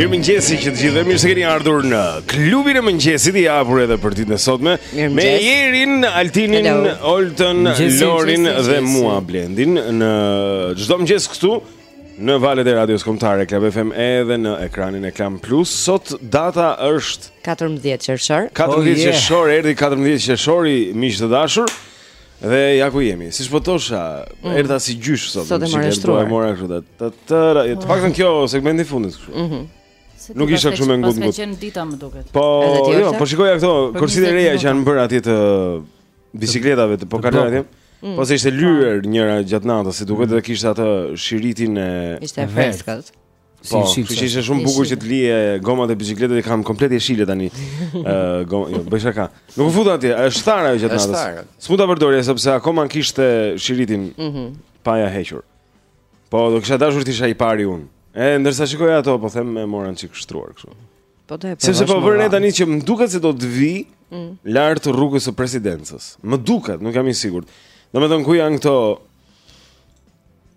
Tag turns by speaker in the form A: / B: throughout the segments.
A: Mirëmëngjesi që të gjithëve, mirë se keni ardhur në klubin e mëngjesit i hapur edhe për ditën e sotme Me Jerin, Altinin, Oltën, Lorin dhe mua Blendin Në çdo mëngjes këtu në valët e radios kombëtare Club FM edhe në ekranin e Klan Plus Sot data është
B: 14 qershor
A: 14 qershor,
C: oh, yeah.
A: erdhi 14 qershori, miq të dashur Dhe ja ku jemi. Siç po thosha, mm. erdha si gjysh sot.
B: Sot e
A: more
B: shtruar.
A: Mora kështu të të të. Të të paktën kjo segmenti i fundit kështu.
D: Mhm.
A: Mm
D: Nuk
A: isha kështu me
D: ngut. Paska qenë dita më duket.
A: Po, jo, po shikoja këto korsitë e reja që janë bërë atje të biçikletave të pokalave atje.
B: Mm.
A: Po se ishte lyer njëra gjatë natës, si duket edhe kishte atë shiritin e
B: ishte
C: e
B: freskët.
A: Si po,
C: shilë.
A: Kështu që shumë bukur që të lyeje gomat e biçikletës i kam komplet jeshile tani. Ë, uh, goma, jo, bëj shaka. Nuk u futa atje, është thar ajo gjatë natës.
B: Është thar.
A: S'mund ta përdorja sepse akoma kishte shiritin.
B: Mhm.
A: Mm pa ia hequr. Po, do kisha dashur të isha i pari unë. E, ndërsa shikoja ato, po them ta marr një çik shtruar kështu.
B: Po do e
A: po.
B: Sepse
A: po
B: vërej
A: tani që më duket se do të vi mm. lart rrugës së presidencës. Më duket, nuk jam i sigurt. Domethënë ku janë këto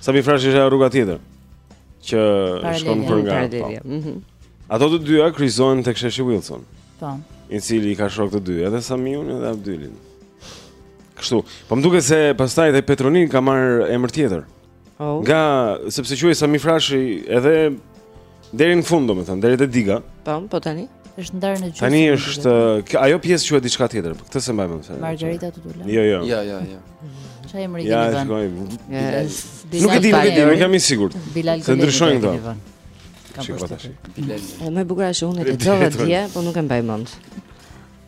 A: Sami
B: Frashëri
A: është ajo rruga tjetër që shkon për nga. Po.
B: Mhm.
A: Ato të dyja kryqëzohen tek sheshi Wilson.
D: Po.
A: I cili i ka shok të dy, edhe Samiun edhe Abdylin. Kështu. Po më duket se pastaj te Petro Nini ka marr emër tjetër.
B: Oh.
A: Nga sepse quhej Sami Frashëri edhe Deri në fund, domethënë, deri te diga.
B: Po, po tani
D: është ndarë në gjysmë.
A: Tani është ajo pjesë quhet diçka tjetër. Këtë s'e mbaj mend.
D: Margarita Tutulani.
A: Jo, jo.
E: Jo, jo, jo.
D: Çfarë emri
A: i
D: kanë vënë?
A: Ja,
B: shkoj.
A: Nuk e di, nuk e di, nuk jam i sigurt.
D: Bilal Kaliaj.
A: Se ndryshojnë këto.
D: Kam
A: pas tash.
B: Bilal. Më bukur është unë e
A: dëgjova
B: dje, po nuk e mbaj mend.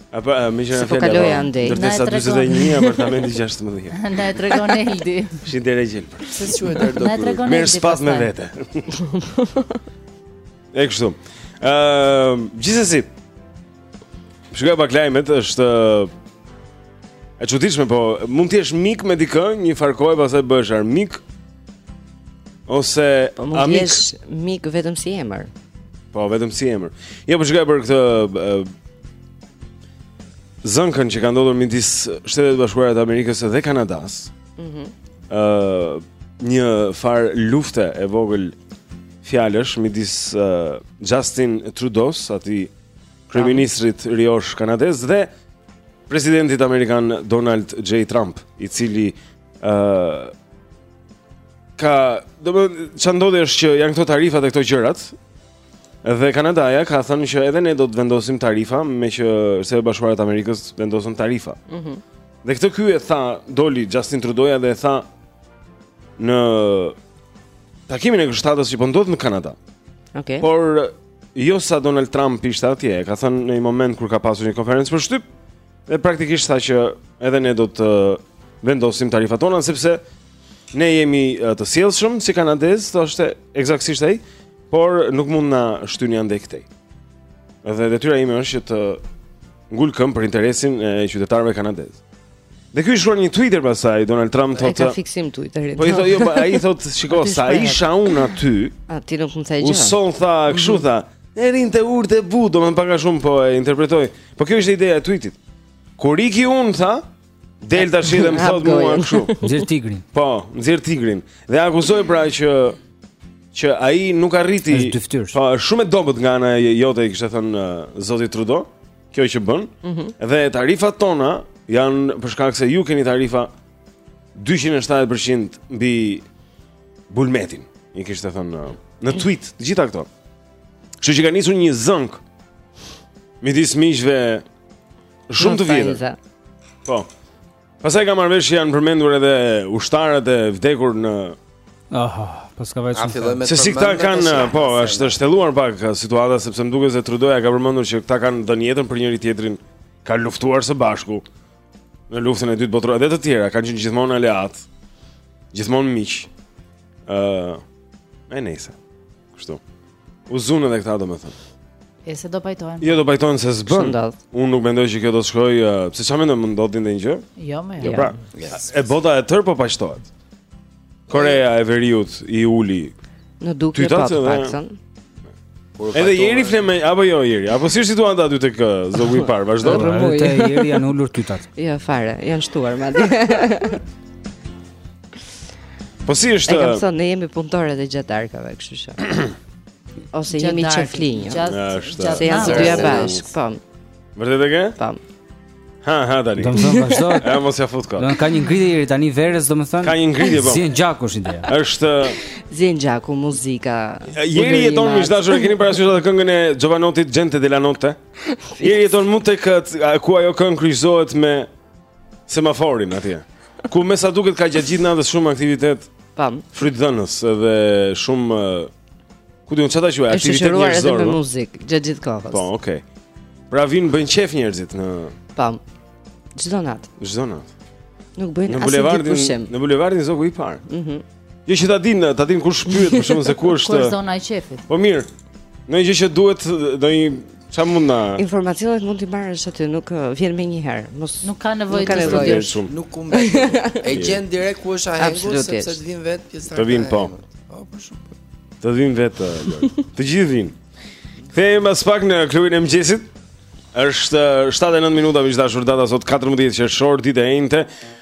A: Apo uh, më
B: jeni
A: fjalë. Po
B: andej.
D: Ndërsa
A: 41 apartamenti 16.
D: Na e tregon Eldi.
A: Shi deri gjel.
E: Se quhet Eldi.
D: Na e tregon Eldi.
A: Mirë s'pas
D: me
A: vete. E kështu. Ëm, ehm, gjithsesi. Shikoja pak lajmet është e çuditshme, po mund të jesh mik me dikë, njëfarë kohe pastaj bëhesh armik. Ose
B: po mund të jesh mik vetëm si emër.
A: Po vetëm si emër. Jo, po shikoja për këtë zënkën që ka ndodhur midis Shteteve të Bashkuara të Amerikës dhe Kanadas. Mhm. Mm ë uh, njëfarë lufte e vogël fjalësh midis uh, Justin Trudeau-s, atij kryeministrit riosh kanadez dhe presidentit amerikan Donald J Trump, i cili Ë uh, ka, domethënë ça ndodhi është që janë këto tarifat e këto gjërat. Dhe Kanadaja ka thënë që edhe ne do të vendosim tarifa, meqë Shtetet e Bashkuara të Amerikës vendosën tarifa. Mhm. Mm dhe këtë ky e tha doli Justin Trudeau dhe e tha në takimin e G-shtatës që po ndodh në Kanada.
B: Okej. Okay.
A: Por jo sa Donald Trump ishte atje, e ka thënë në një moment kur ka pasur një konferencë për shtyp, Dhe praktikisht tha që edhe ne do të vendosim tarifat tona sepse ne jemi të sjellshëm si kanadezë, thoshte eksaktësisht ai, por nuk mund na shtyni andej këtej. Dhe detyra ime është që të ngul këmbë për interesin e qytetarëve kanadezë. Dhe ky shkruan një Twitter pastaj Donald Trump
B: thotë. Ai
A: ka
B: fiksim Twitterin.
A: Po i thotë, jo, po ai thotë, shiko, sa isha unë aty.
B: Ai nuk më
A: tha
B: gjë.
A: Asnjë tha, kështu mhm. tha. E rrinte urtë e butë, domethënë pak a shumë po e interpretoj. Po kjo ishte ideja e tweetit. Kur iki unë tha, del tashi edhe më thotë mua kështu.
C: Nxjerr tigrin.
A: Po, nxjerr tigrin. Dhe akuzoi pra që që ai nuk arriti.
C: Është dyfytyrësh.
A: Po, është shumë e dobët nga ana jote, i kishte thënë uh, zoti Trudo, kjo që bën. Mm -hmm. Dhe tarifat tona janë për shkak se ju keni tarifa 270% mbi bulmetin, i kishte thënë uh, në tweet, të gjitha këto. Kështu që ka nisur një zënkë midis miqve shumë të vjetër. Po. Pastaj kam marrë vesh që janë përmendur edhe ushtarët e vdekur në
C: Aha, pas
E: ka vajtur.
A: Se si këta kanë, po, është thelluar pak situata sepse më duket se Trudoja ka përmendur që këta kanë dhënë jetën për njëri-tjetrin, kanë luftuar së bashku në luftën e dytë botërore dhe të tjera, kanë qenë gjithmonë aleatë, gjithmonë miq. Ëh, uh, më nëse. Kështu. U zunë edhe këta domethënë.
D: E se do pajtohen.
A: Jo do pajtohen se s'bën. Unë nuk mendoj që kjo do të shkojë, uh, pse çfarë mendon mund ndodhë ndonjë gjë?
D: Jo mo.
A: Jo,
D: jo
A: pra. Yes. E bota e tërë po pajtohet. Korea e Veriut i uli.
B: Në dukje pra të paktën.
A: Edhe Jeri fle më apo jo Jeri, apo si është situata aty tek uh, zogu i parë, vazhdo.
C: Te Jeri janë ulur tytat.
B: Jo fare, janë shtuar madje.
A: Po si është?
B: E kam thënë, ne jemi punëtorë edhe gjatë darkave, kështu që. Ose jemi
D: qejflinj.
A: Është.
B: Se janë të dyja bashkë, po.
A: Vërtet e ke?
B: Po.
A: Ha ha tani.
C: Domethënë vazhdo.
A: Ja mos ia fut kot.
C: Do ka një ngritje gjatë verës, domethënë.
A: Ka një ngritje po.
C: Zien gjaku është ideja.
A: Është
B: Zien gjaku muzika.
A: Jeri jeton me dashur, keni parasysh atë këngën e Jovanottit Gente della Notte? Jeri jeton mu tek ku ajo këngë kryqëzohet me semaforin atje. Ku me sa duket ka gjatë gjithë natës shumë aktivitet.
B: Pam.
A: Frytdhënës dhe shumë ku di unë çfarë ta quaj, aktivitet
B: njerëzor. Është
A: edhe
B: me muzikë gjatë gjithë kohës.
A: Po, okay. Pra vijnë bëjnë qejf njerëzit në
B: Pam. Çdo natë.
A: Çdo natë.
B: Nuk bëjnë asnjë pushim.
A: Në bulevardin Zogu i parë.
B: Mhm.
A: Mm Jo që ta din, ta din kush pyet për shembull se ku është.
D: Ku
A: është
D: zona e qejfit?
A: Po mirë. Në një gjë që duhet do një ça mund na
B: Informacionet mund t'i marrësh aty, nuk uh, vjen më një herë. Mos
D: nuk ka nevojë të studiosh.
E: Nuk humbet. E gjen direkt ku është ahengu sepse të vijnë vetë pjesa.
A: Të vijnë po.
E: Po po shumë.
A: Të vijnë vetë. Uh, të gjithë vijnë. Kthehemi pas pak në klubin e mëngjesit. Është 7 e 9 uh, minuta miq të dashur data sot 14 qershor ditë e
F: enjte.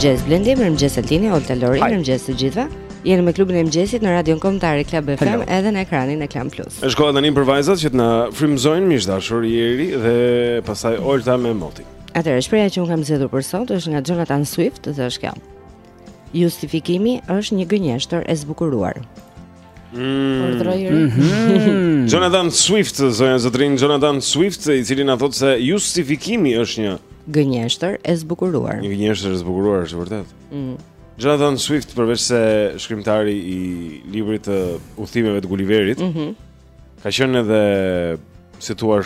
B: Mirëmëngjes Blendi, mirëmëngjes Altini, Olta Lori, mirëmëngjes të gjithëve. Jeni me klubin e mëngjesit në Radion Kombëtare Club
A: FM
B: edhe në ekranin e Klan Plus.
A: Është koha tani për vajzat që të na frymëzojnë miq të dashur Jeri dhe pastaj Olta me motin.
B: Atëherë shprehja që unë kam zgjedhur për sot është nga Jonathan Swift dhe është kjo. Justifikimi është një gënjeshtër e zbukuruar.
D: Mm. Urdhëro Jeri.
A: Mhm. Jonathan Swift, zonja zotërinj Jonathan Swift, i cili na thotë se justifikimi është një
B: Gënjeshtër e zbukuruar.
A: një gënjeshtër e zbukuruar, është e vërtetë.
B: Mm.
A: Jonathan Swift përveç se shkrimtari i librit të udhëtimeve të Gulliverit,
B: Mhm.
A: ka qenë edhe si thua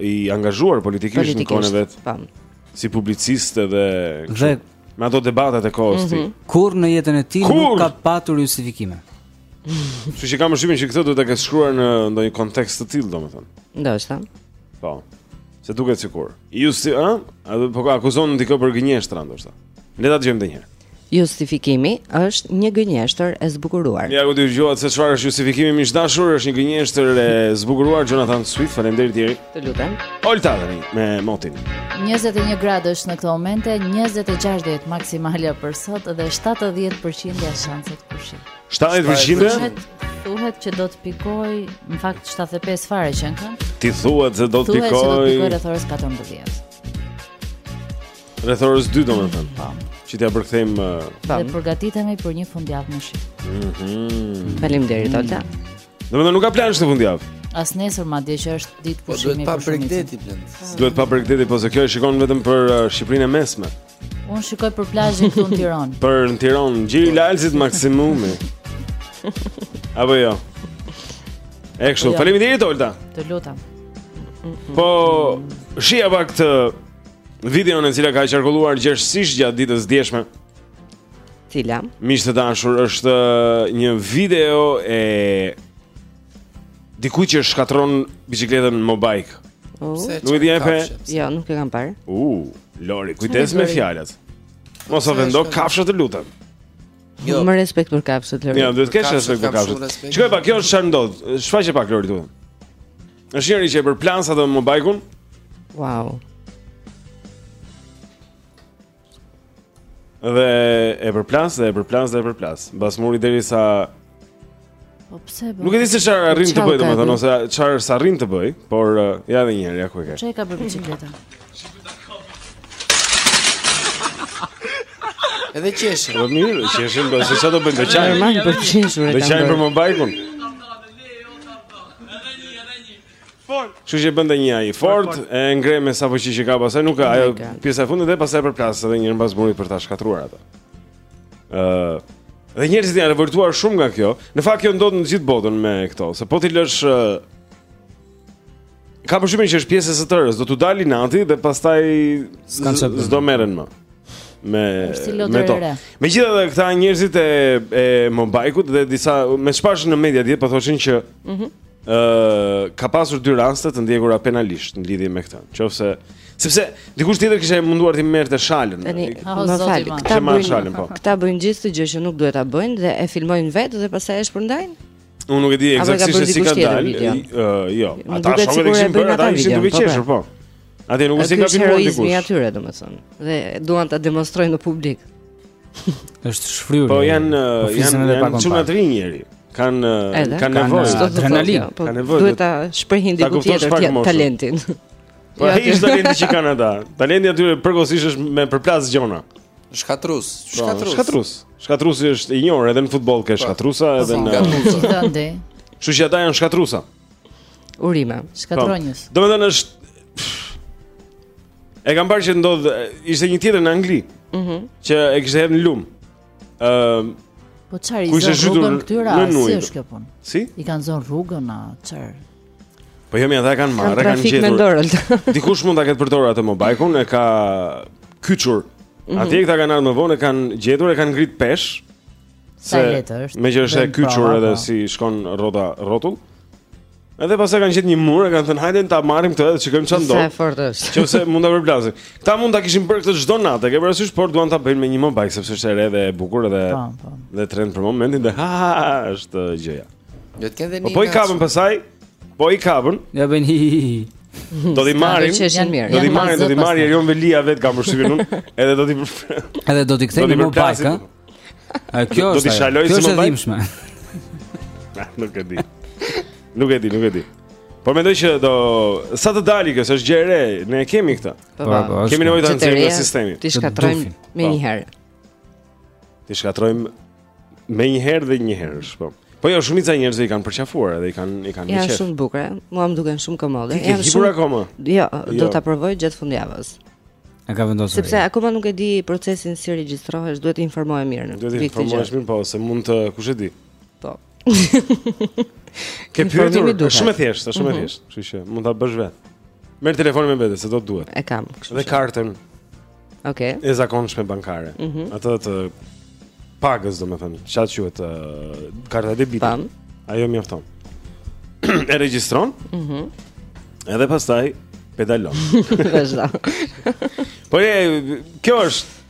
A: i angazhuar politikisht në kohën e vet, Politikisht.
B: Pam.
A: si publicist edhe
C: Dhe
A: Me ato debatet e kohës së tij. Mhm.
C: Kur në jetën e tij nuk ka patur justifikime.
A: Kështu që kam përshtypjen që këtë duhet ta ketë shkruar në ndonjë kontekst të tillë, domethënë.
B: Ndoshta.
A: Po. Se duket sikur. Ju si, ë? Apo po akuzon dikë për gënjeshtra ndoshta. Le ta dëgjojmë edhe një herë.
B: Justifikimi është një gënjeshtër e zbukuruar.
A: Ja ku dëgjuat se çfarë është justifikimi miq të dashur, është një gënjeshtër e zbukuruar Jonathan Swift, faleminderit Jeri.
B: Të lutem.
A: Olta tani me motin.
D: 21 gradë është në këtë moment, 26 do jetë maksimalja për sot dhe 70% janë shanset për shi.
A: 70%
D: thuhet që do të pikojë, në fakt 75 fare qenkan.
A: Ti thuhet se do të pikojë.
D: Thuhet se do të
A: pikojë
D: rreth orës 14.
A: Rreth orës 2 domethënë.
D: Po.
A: Që t'ia përkthejmë uh,
D: Dhe përgatitemi për një fundjavë me shi.
A: Mhm.
B: Mm Faleminderit Olta.
A: Mm Domethënë nuk ka plazh këtë fundjavë.
D: As nesër madje që është ditë
E: po
D: pushimi.
E: Po duhet pa bregdeti plan.
A: Duhet pa bregdeti, po se kjo e shikon vetëm për uh, Shqipërinë e Mesme.
D: Unë shikoj për plazhin këtu në Tiranë.
A: Për në Tiranë, gjiri Lalëzit maksimumi. Apo jo. Kështu,
D: po jo.
A: faleminderit Olta.
D: Të lutem.
A: Po shihja pak këtë videon e cila ka qarkulluar gjerësisht gjatë ditës së djeshme
B: Cila?
A: Miq të dashur, është uh, një video e dikujt që shkatërron biçikletën Mobike.
B: Oh.
A: Nuk e di apo?
B: Jo, nuk e kam parë.
A: U, uh, Lori, kujdes me fjalët. Mos ofendo kafshët të lutem.
E: Jo.
B: Me respekt për kafshët, Lori.
A: Jo, duhet të kesh respekt për kafshët. Shikoje pak kjo është çfarë ndodh. Shfaqe pak Lori këtu. Është njëri që e përplan atë Mobike-un.
B: Wow.
A: Dhe e përplan dhe e përplan dhe e përplan mbas murit derisa
D: Po pse e bën?
A: Nuk e di se çfarë arrin të
B: bëjë
A: domethënë ose çfarë s'arrin të bëjë, por uh, ja edhe një herë ja ku e ke.
D: Çfarë ka për biçikletën?
E: Edhe qeshin.
A: Po mirë, qeshin, pse çfarë do bëjmë të qajmë?
B: Më për qeshin.
A: Do qajmë për mobajkun. Kështu që bënte një ai fort e ngre me sa fuqi që ka pastaj, nuk ka ajo pjesa e fundit dhe pastaj përplas edhe njëherë pas murit për ta shkatërruar atë. Ëh. Uh, dhe njerëzit janë revoltuar shumë nga kjo. Në fakt kjo ndodh në gjithë botën me këto, se po t'i lësh uh, Kam përshtypjen që është pjesë e së tërës, do t'u dalë inati dhe pastaj s'do merren më. me me to. Megjithatë këta njerëzit e e Mobajkut dhe disa me çfarë pamë në media dje po thoshin që ëh mm uh, ka pasur dy raste të ndjekura penalisht në lidhje me këtë. Nëse sepse dikush tjetër ishte munduar të merrte shalën.
B: Tani, më fal, këta bëjnë
A: shalën po.
B: Këta bëjnë gjithë gjë që nuk duhet ta bëjnë dhe e filmojnë vetë dhe pastaj e shpërndajnë.
A: Unë nuk e di eksaktësisht si ka dalë. Ëh, jo. Ata
B: shohin se
A: kishin bërë
B: ata
A: ishin duke qeshur
B: po.
A: po. Atje nuk është gabim
B: heroizmi
A: dikush.
B: Heroizmi i atyre domethënë dhe duan ta demonstrojnë në publik.
C: është shfryrë.
A: Po janë
C: po eh,
A: janë janë çuna të rinj. Kanë
B: eh,
A: kanë nevojë
B: adrenalinë. Po
A: kanë nevojë.
B: Duhet ta shprehin diku tjetër
A: tjet,
B: talentin.
A: Po ai është talenti që kanë ata. Talenti i atyre përkohësisht është me përplas gjona.
E: Shkatërrues,
A: po,
E: shkatërrues.
A: Shkatërrues. Shkatërruesi është i njohur edhe në futboll ke po. shkatërruesa edhe në. Kështu që ata janë shkatërruesa.
B: Urime.
D: Shkatërronjës. Po.
A: Domethënë është E kam parë që ndodh ishte një tjetër në Angli.
B: Mhm.
A: Mm që e kishte hedhur në lum. Ëm ehm, uh,
D: Po çfarë i
A: zë
D: rrugën
A: këtyre?
D: Si është kjo punë?
A: Si?
D: I kanë zon rrugën a çfarë?
A: Po jo mi ata e kanë marrë, e kanë gjetur. Dikush mund ta ketë përdorur atë mobajkun, e ka kyçur.
B: Mm -hmm.
A: Atje këta kanë ardhur më vonë, e kanë gjetur, e kanë ngrit peshë.
D: Sa e lehtë është.
A: Meqë është e kyçur edhe
D: po.
A: si shkon rrota rrotull. Edhe pas e kanë gjetur një mur, e kanë thënë hajde ta marrim këtë dhe shikojmë çfarë ndodh.
B: Sa e fortë është.
A: Nëse mund ta përplasim. Kta mund ta kishin bërë këtë çdo natë, ke parasysh, por duan ta bëjnë me një mobile sepse është e re dhe e bukur dhe
D: po, po.
A: dhe trend për momentin dhe ha është gjëja.
E: Do të kenë dhe një.
A: Po i kapën pastaj. Po i kapën.
C: Ja bën hi hi hi.
A: Do t'i marrim.
B: Do
D: t'i
B: marrim,
A: do t'i marrim, do t'i
D: marrim
A: Erion Veliaj vetë kam përshtypjen unë, edhe do t'i
C: edhe do t'i
A: kthejmë
C: në mobile. A kjo është? Do
A: t'i
C: shalojë
A: si mobile. Nuk e di. Nuk e di, nuk e di. Por mendoj që sa të dalë kjo, është gjë e re, ne e kemi këtë.
B: Po,
C: po,
B: po
A: kemi nevojë ta nxjerrim nga sistemi.
B: T'i
C: shkatërrojmë
B: më
A: po.
B: një herë.
A: T'i shkatërrojmë me një herë dhe njëherësh, po. Po jo, shumica e njerëzve i kanë përqafuar edhe i kanë i kanë
B: qenë.
A: Janë
B: shumë bukur. Mua më duken shumë komode.
A: S'e kam provuar akoma.
B: Jo, do
A: jo.
B: ta provoj gjatë fundjavës.
C: E ka vendosur.
B: Sepse akoma nuk e di procesin si regjistrohesh, duhet të informohem mirë.
A: Duhet të informohesh mirë, po se mund të kush e di.
B: Po. Kam
A: pyetur, është shumë e thjeshtë, është shumë e mhm. thjeshtë, kështu që mund ta bësh vetë. Merre telefonin me vete se do të të duhet.
B: E kam, kështu.
A: Dhe kartën.
B: Okej. Okay.
A: E zakonshme bankare.
B: Mm -hmm.
A: Atë të pagës, domethënë, çfarë quhet ë uh, karta debiti.
B: Tan.
A: Ajo mjafton. e regjistron?
B: Mhm.
A: Mm edhe pastaj pedalon.
B: Vazhdo.
A: po e kjo është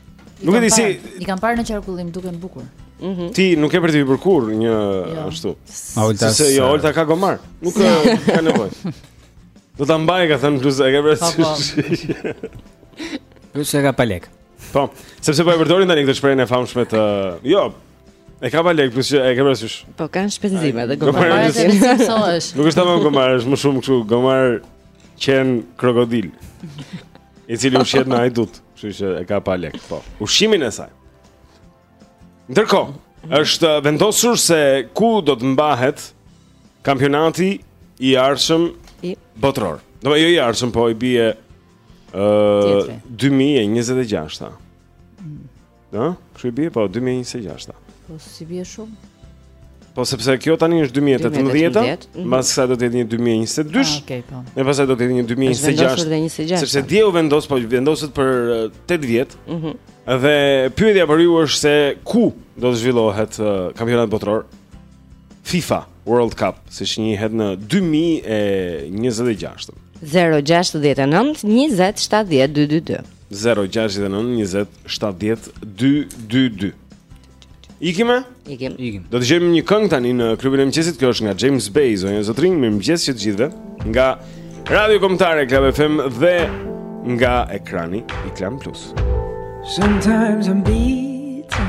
A: Nuk e di si
D: i kam parë në qarkullim duken bukur. Mhm.
A: Ti nuk e ke përtypur kurrë një
D: jo.
A: ashtu.
C: Olta
A: se jo Olta ka gomar. Nuk ka nevojë. Do ta mbaj ka thënë plus e ke
D: vërtetë. Po,
A: po.
C: Plus e ka pa lek.
A: Po, sepse po e përdorim tani këtë shprehjen e famshme të, jo, E ka pa lekë plus që e ke parasysh.
B: Po kanë shpenzime dhe
A: gomari.
D: Po është shpenzimsohesh.
A: Nuk është tamam gomar, është më shumë kështu gomar qen krokodil. I cili ushqehet me hajdutë, kështu që e ka pa lek, po. Ushqimin e saj. Ndërkohë, është vendosur se ku do të mbahet kampionati i ardhshëm botëror. Domethënë jo i ardhshëm, po i bie
D: Ëh,
A: 2026. Ëh, mm. kështu i bie po 2026.
D: Po si bie shumë?
A: Po sepse kjo tani është 2018,
B: mhm.
A: mbas kësaj do të jetë në 2022.
D: Ah, okay, po.
A: Edhe pastaj do të jetë
B: në
A: 2026. Sepse dje u vendos, po vendoset për 8 eh, vjet.
B: Ëh.
A: Mm dhe pyetja për ju është se ku do të zhvillohet eh, kampionati botëror FIFA. World Cup, siç njihet në 2026. 0-69-20-72-2-2-2 0-69-20-72-2-2-2 Ikim, ë?
B: Ikim
C: Ikim
A: Do të dëgjojmë një këngë tani në klubin e mëngjesit Kjo është nga James Bay, zonja zotërinj Mirëmëngjes që të gjithëve Nga Radio Kombëtare, Club FM dhe nga ekrani i Klan Plus
G: Sometimes I'm beaten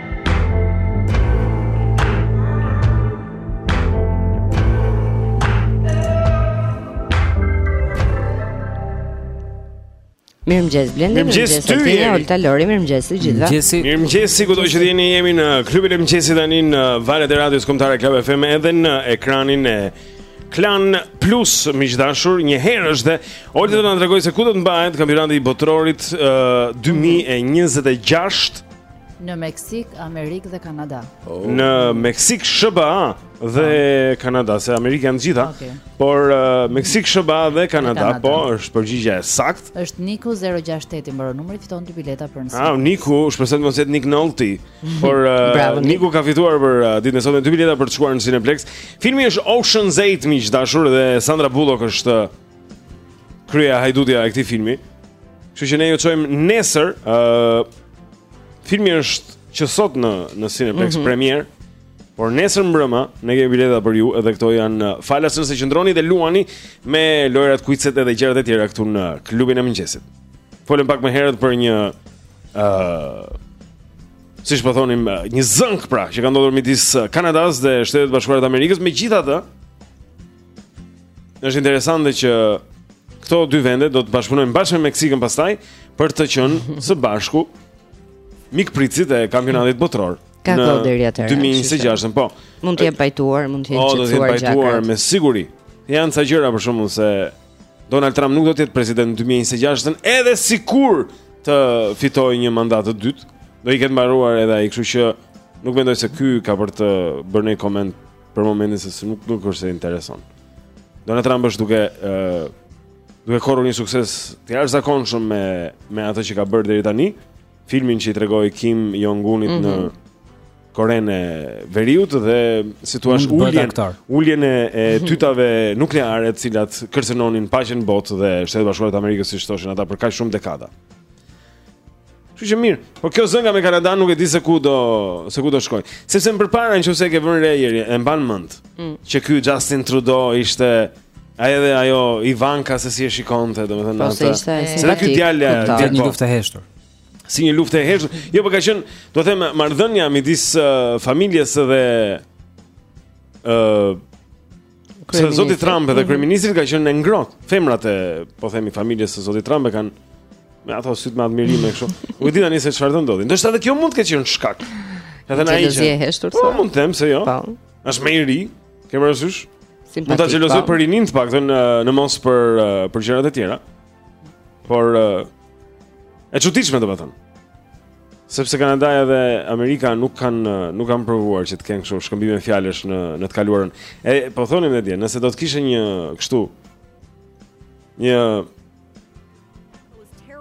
B: Mirëmëngjes, Blendi,
A: mirëmëngjes, mëngjes
B: ty
A: jemi
B: Mirëmëngjes, Lori, mirëmëngjes të gjithëve.
A: Mirëmëngjesi, kudo që të jeni, jemi në klubin e mëngjesit tani në valët e radios kombëtare Club FM Edhe në ekranin e Klan Plus miq të dashur Një herë është dhe Olta të na tregojë se ku do të mbahet Kampionati i botërorit uh, 2026
D: Në Meksik, Amerikë dhe Kanada. Oh.
A: Në Meksik, SHBA dhe oh. Kanada, se Amerikë janë të gjitha.
D: Okay.
A: Por uh, Meksik, SHBA dhe Kanada,
D: Kanada,
A: po është përgjigja e saktë.
D: Është Niku 068 i mbaron numri fiton dy bileta për në.
A: Ah, Niku, shpresoj të mos jetë Nick Nolte. Por uh,
B: Bravo,
A: Niku ka fituar për uh, ditën e sotme dy bileta për të shkuar në Cineplex. Filmi është Ocean's 8 miq të dashur dhe Sandra Bullock është uh, kryehajdutja e këtij filmi. Kështu që ne ju çojmë nesër, ë uh, filmi është që sot në në Cineplex mm -hmm. premierë, por nesër mbrëma ne kemi bileta për ju, edhe këto janë uh, falas nëse qëndroni dhe luani me lojërat, kuizet edhe gjërat e tjera këtu në klubin e mëngjesit. Folëm pak më herët për një ë uh, siç po thonim uh, një zënk pra që ka ndodhur midis Kanadas dhe Shtetet e Bashkuara të Amerikës, megjithatë Është interesante që këto dy vende do të bashkëpunojnë bashkë me Meksikën pastaj për të qenë së bashku mikpritësit e kampionatit botëror.
B: Ka kohë deri atëherë.
A: 2026, po.
B: Mund të jenë pajtuar, mund të jetë
A: çuar gjatë. Do të jenë pajtuar me siguri. Janë ca gjëra për shkak se Donald Trump nuk do të jetë president në 2026-ën, edhe sikur të fitojë një mandat të dytë, do i ketë mbaruar edhe ai, kështu që nuk mendoj se ky ka për të bërë ndonjë koment Për momentin se si nuk nuk është se i intereson. Donald Trump është duke ë uh, duke korrur një sukses të jashtëzakonshëm me me atë që ka bërë deri tani, filmin që i tregoi Kim Jong
B: Unit mm -hmm.
A: në mhm. Korenë e Veriut dhe si
C: të thuash
A: uljen uljen e, e mhm. tytave nukleare të cilat kërcënonin paqen në botë dhe Shtetet e Bashkuara të Amerikës siç thoshin ata për kaq shumë dekada. Kështu që mirë, por kjo zënka me Kanadanë nuk e di se ku do se ku do shkojë. Sepse më përpara në qoftë se e ke vënë re Eri, e mban mend
B: mm.
A: që ky Justin Trudeau ishte ai edhe ajo Ivanka se si e shikonte, domethënë
B: po, atë.
A: Se ishte ky djalë, djalë
C: një luftë e heshtur.
A: Si një luftë e heshtur. Jo, por ka qenë, dua të them, marrëdhënia midis uh, familjes dhe ë uh,
B: Së
A: zotit Trump edhe
B: mhm.
A: kryeministrit ka qenë e ngrohtë. Femrat e, po themi, familjes së zotit Trump e kanë me ato sytë me admirim e kështu. Ku di tani se çfarë do ndodhë. Ndoshta edhe kjo mund të ketë qenë shkak. Edhe një
B: xhelozi e heshtur
A: sa.
B: Po
A: mund të them se jo.
B: Po.
A: Është më i ri. Ke parasysh? Simpatik. Mund ta xhelozojë
B: po.
A: për rininë të paktën në mos për për gjërat e tjera. Por e çuditshme domethënë. Sepse Kanadaja dhe Amerika nuk kanë nuk kanë provuar që të kenë kështu shkëmbime fjalësh në në të kaluarën. E po thonim edhe dje, nëse do të kishe një kështu një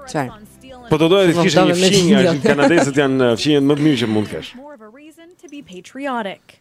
B: Çaj.
A: Po do doje të kishe një
B: fqinj,
A: kanadezët janë fqinjët më të mirë që mund të kesh.
H: More of a reason to be
A: patriotic.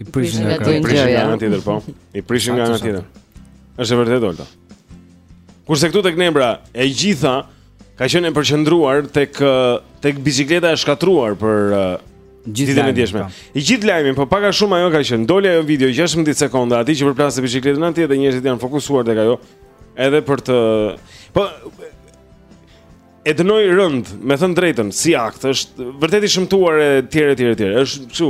A: I
D: prishin nga krahu.
C: I
D: prishin nga
A: ana tjetër, po. I prishin nga ana tjetër. Është vërtet Olta. Kurse këtu tek Nebra, e gjitha ka qenë e përqendruar tek tek biçikleta e shkatërruar për
C: gjithë
A: ditën e djeshme.
C: Po.
A: I gjithë lajmin, po pak a shumë ajo ka qenë. Doli ajo video 16 sekonda, aty që përplaste biçikletën atje dhe njerëzit janë fokusuar tek ajo. Edhe për të Po e dënoi rëndë, me thënë drejtën, si akt, është vërtet i shëmtuar e tjerë e tjerë e tjerë. Është kështu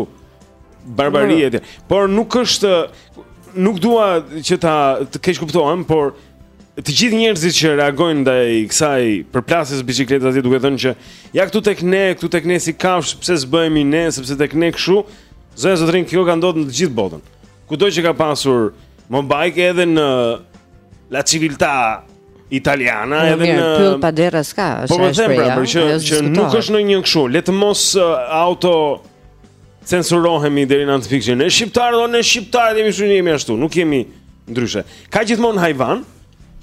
A: barbari e tjerë. Por nuk është nuk dua që ta të keqkuptohem, por të gjithë njerëzit që reagojnë ndaj kësaj përplasjes së biçikletës atje duke thënë që ja këtu tek ne, këtu tek ne si kafshë, pse s'bëhemi ne, sepse tek ne kështu, zonja zotërinj kjo ka ndodhur në të gjithë botën. Kudo që ka pasur Mobike edhe në La Civiltà italiana
B: jo,
A: edhe në
B: pyll pa derra s'ka, është po,
A: po, shprehja.
B: Po
A: pra, që,
B: jo,
A: që nuk është në një kështu, le të mos uh, autocensurohemi deri në atë fiksim. Ne shqiptarët, o ne shqiptarët jemi shumë jemi ashtu, nuk jemi ndryshe. Ka gjithmonë hajvanë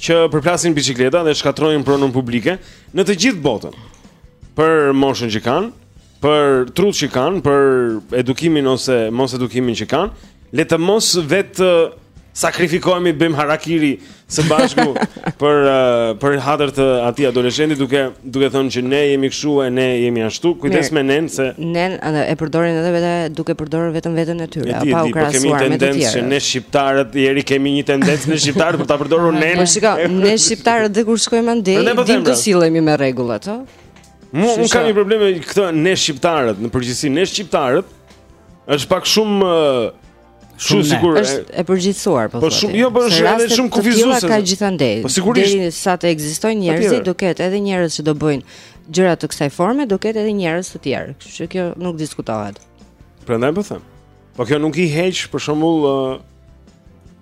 A: që përplasin biçikleta dhe shkatërrojnë pronën publike në të gjithë botën. Për moshën që kanë, për trut që kanë, për edukimin ose mos edukimin që kanë, le të mos vetësakrifikohemi bëjmë harakiri së bashku për uh, për hatër të atij adoleshenti duke duke thënë që ne jemi kështu e ne jemi ashtu kujdes me ne-në se
B: ne-në e përdorin edhe vetë duke përdorur vetëm veten e tyre pa u krahasuar me të
A: tjerë që ne shqiptarët Eri kemi një tendencë ne shqiptarët për ta përdorur ne-në
B: po shikoj ne shqiptarët dhe kur shkojmë andej
A: po
B: dim të sillemi me rregullat ë
A: Mu, unë kam një problem me këtë ne shqiptarët, në përgjithësi ne shqiptarët është pak shumë
C: shumë
A: sikur
B: është e përgjithësuar po,
A: po
B: thotë.
A: Po shumë, jo, po është edhe shumë kufizuese.
B: Ka gjithandej.
A: Po sigurisht
B: derisa të ekzistojnë njerëzit, do ketë edhe njerëz që do bëjnë gjëra të kësaj forme, do ketë edhe njerëz të tjerë. Kështu që kjo nuk diskutohet.
A: Prandaj po them. Po kjo nuk i heq për shembull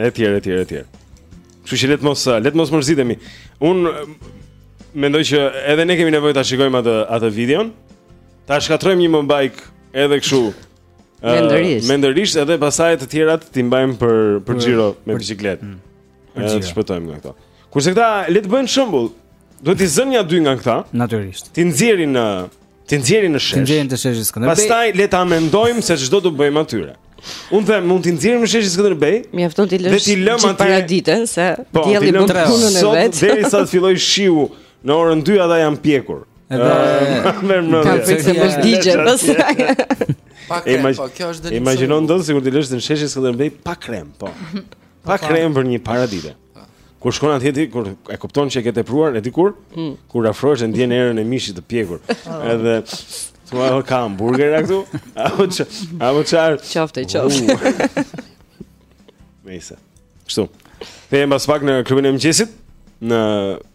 A: Etj, etj, etj. Kështu që le të mos le të mos mërzitemi. Unë mendoj që edhe ne kemi nevojë ta shikojmë atë atë videon. Ta shkatërrojmë një mobajk edhe kështu.
B: Mendërisht.
A: Uh, Mendërisht edhe pastaj të tjerat t'i mbajmë për për xhiro me biçikletë.
C: Mm.
A: Ne do
C: të
A: shpëtojmë nga këto. Kurse këta le të bëjnë shembull,
I: duhet të zënë ja dy nga këta.
C: Natyrisht.
I: T'i nxjerrin në t'i nxjerrin në shesh.
C: T'i nxjerrin te sheshi Skënderbej.
I: Pastaj le ta mendojmë se ç'do të bëjmë atyre. Unë them, mund t'i nxjerrim në sheshin Skënderbej.
B: Mjafton t'i lësh. Vetëm
I: atë
B: paraditen se
I: po,
B: dielli bën punën e vet.
I: Sot derisa të fillojë shiu në orën 2 ata janë pjekur.
C: Edhe
I: më mirë.
B: Ka frikë mos digjen pastaj.
E: Pa krem, po kjo është dënim.
I: Imagjino sikur t'i lësh në sheshin Skënderbej pa krem, po. Pa krem për një paradite. Kur shkon atje ti kur e kupton që e ke tepruar e di kur,
B: hmm.
I: kur afrohesh e ndjen erën e mishit të pjekur. Edhe thua oh, ka hamburger këtu? Apo ç, apo çfarë?
B: Qofte, qofte.
I: Mesa. Kështu. Kthehemi pas pak në klubin e mëngjesit në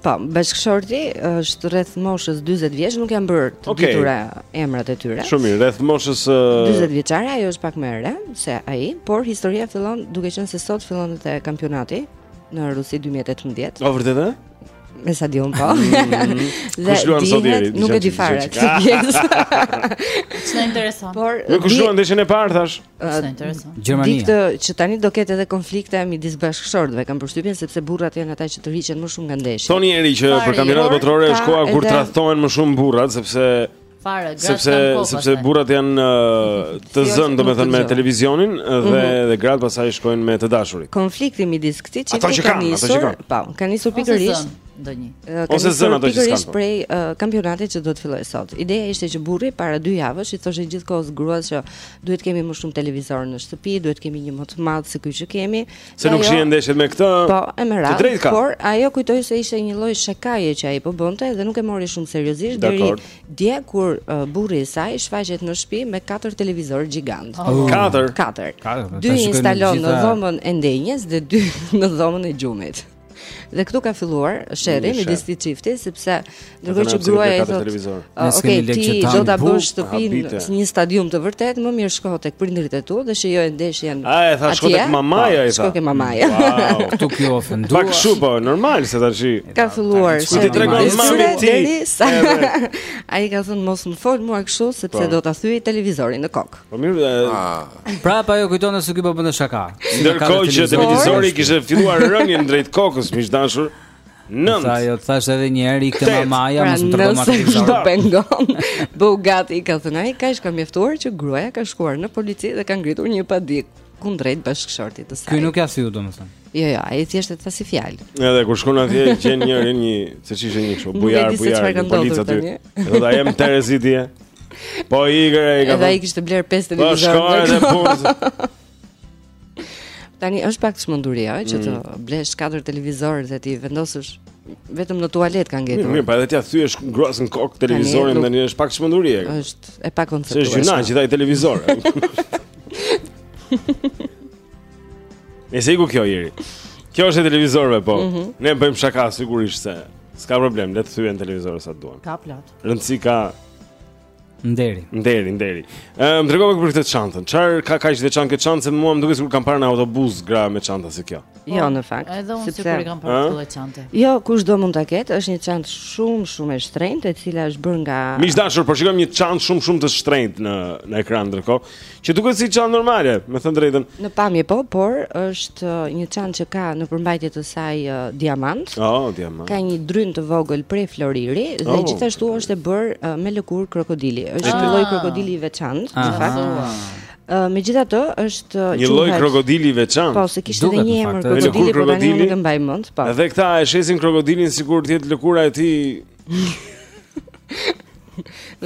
A: Po,
B: bashkëshorti është rreth moshës 40 vjeç, nuk janë bërë të
A: okay.
B: ditura emrat e tyre.
A: Shumë mirë, rreth moshës uh...
B: 40 vjeçare, ajo është pak më e re se ai, por historia fillon duke qenë se sot fillonte kampionati në Rusi 2018.
A: Po vërtetë?
B: Me sa
A: di
B: unë
A: po. Mm. Dhe
B: dihet, nuk e di fare.
D: Ç'na intereson.
B: Por
A: me
B: kë
A: luan ndeshjen e parë thashë.
D: Sa interesant.
B: Gjermania. Dihet që tani do ketë edhe konflikte midis bashkëshortëve, kam përshtypjen sepse burrat janë ata që tërhiqen më shumë nga ndeshja.
A: Tha njëri që për kampionatin
B: botëror
A: është koha kur tradhtohen më shumë burrat sepse
D: fare gratë
A: sepse
D: kohë,
A: sepse burrat janë të zënë domethënë me televizionin dhe
B: mm -hmm.
A: dhe gratë pastaj shkojnë me të dashurit.
B: Konflikti midis këtij çifti ka nisur, po, ka nisur pikërisht
D: ndonjë.
A: Ose zënë ato që kanë.
B: prej uh, kampionatit që do të fillojë sot. Ideja ishte që burri para dy javësh i thoshte gjithkohës gruas që Duhet të kemi më shumë televizorë në shtëpi, duhet të kemi një më të madh se ky që kemi.
A: Se nuk shihen ndeshjet me këtë.
B: Po, e me radhë. Por ajo kujtoi se ishte një lloj shakaje që ai po bënte dhe nuk e mori shumë seriozisht deri dje kur uh, burri i saj shfaqet në shtëpi me katër televizorë gjigantë.
A: Oh. Katër.
B: Katër. Dy instalon në dhomën e ndenjes dhe dy në dhomën e gjumit. Dhe këtu ka filluar sherri midis këtij çifti sepse ndërkohë që gruaja i thotë ah, ok ti do ta bësh shtëpinë si një stadium të vërtetë, më mirë shko tek prindërit e tu dhe shijoje ndeshjen.
A: A i tha shko tek mamaja i tha.
B: Shko tek mamaja.
C: Këtu ky u ofendua.
A: Pak shumë po, normal se tash.
B: Ka filluar
A: sherri ti tregon
B: mamën
A: ti.
B: Ai ka thënë mos më fol mua kështu sepse do ta thyej televizorin në kokë.
A: Po mirë,
C: ah. Prapë ajo kujton se ky po bënte shaka.
A: Ndërkohë që televizori kishte filluar rënien drejt kokës, miq të dashur. Nën.
C: Sa ajo tha edhe një herë ik
A: te
C: mamaja,
B: pra,
C: mos më trego
B: më
C: këtë
B: gjë. Pengon. Po gati ka thënë ai, kaq ka mjaftuar që gruaja ka shkuar në polici dhe ka ngritur një padi kundrejt bashkëshortit të saj.
C: Ky nuk ia theu domethënë.
B: Jo, jo, ai thjesht e tha si fjalë.
A: Edhe kur shkon atje gjen njërin një, seç ishte një kështu, bujar, bujar,
B: polic
A: aty. Do ta jem Terezi ti. Po i gjorë i ka.
B: Edhe ai kishte bler
A: 5
B: televizorë.
A: Po shkoi
B: edhe
A: punë.
B: Tani është pak çmenduri, ëh, që të
A: mm.
B: blesh katër televizorë dhe t'i vendosësh vetëm në tualet
A: kanë
B: gjetur.
A: Mirë, pa edhe t'ia thyesh gruas në kokë televizorin
B: dhe
A: një është pak çmenduri.
B: Është e
A: pakonceptuar. Është gjynah gjithë ai televizor. Nejse iku kjo, lëre. Kjo është e televizorëve po.
B: Mm -hmm.
A: Ne bëjmë shaka sigurisht se s'ka problem, le të thyejnë televizorët sa duan.
D: Ka plot.
A: Rëndësi ka
C: Nderi.
A: Nderi, nderi. Më trego pak për këtë çantën. Çfarë ka kaq të veçantë kjo çantë se mua më duket sikur kam parë në autobus gra me çanta si kjo.
B: Po, jo në fakt.
D: Edhe unë sikur e kam parë këtë lloj çante.
B: Jo, kushdo mund ta ketë, është një çantë shumë shumë e shtrenjtë e cila është bërë nga
A: Miq dashur, po shikojmë një çantë shumë shumë të shtrenjtë në në ekran ndërkohë. Që duket si çantë normale, me thënë të drejtën.
B: Në pamje po, por është uh, një çantë që ka në përmbajtje të saj uh, diamant.
A: Oh, diamant.
B: Ka një dryn të vogël prej floriri dhe
A: oh.
B: gjithashtu është e bërë uh, me lëkurë krokodili. Është
A: ah.
B: një lloj krokodili i veçantë, në fakt. Ah. Uh, megjithatë është uh,
A: Një lloj krokodili i veçantë.
B: Po, se kishte
C: dhe
B: një emër krokodili por tani nuk e mbaj mend, po.
A: Edhe këta e shesin krokodilin sikur të jetë lëkura e tij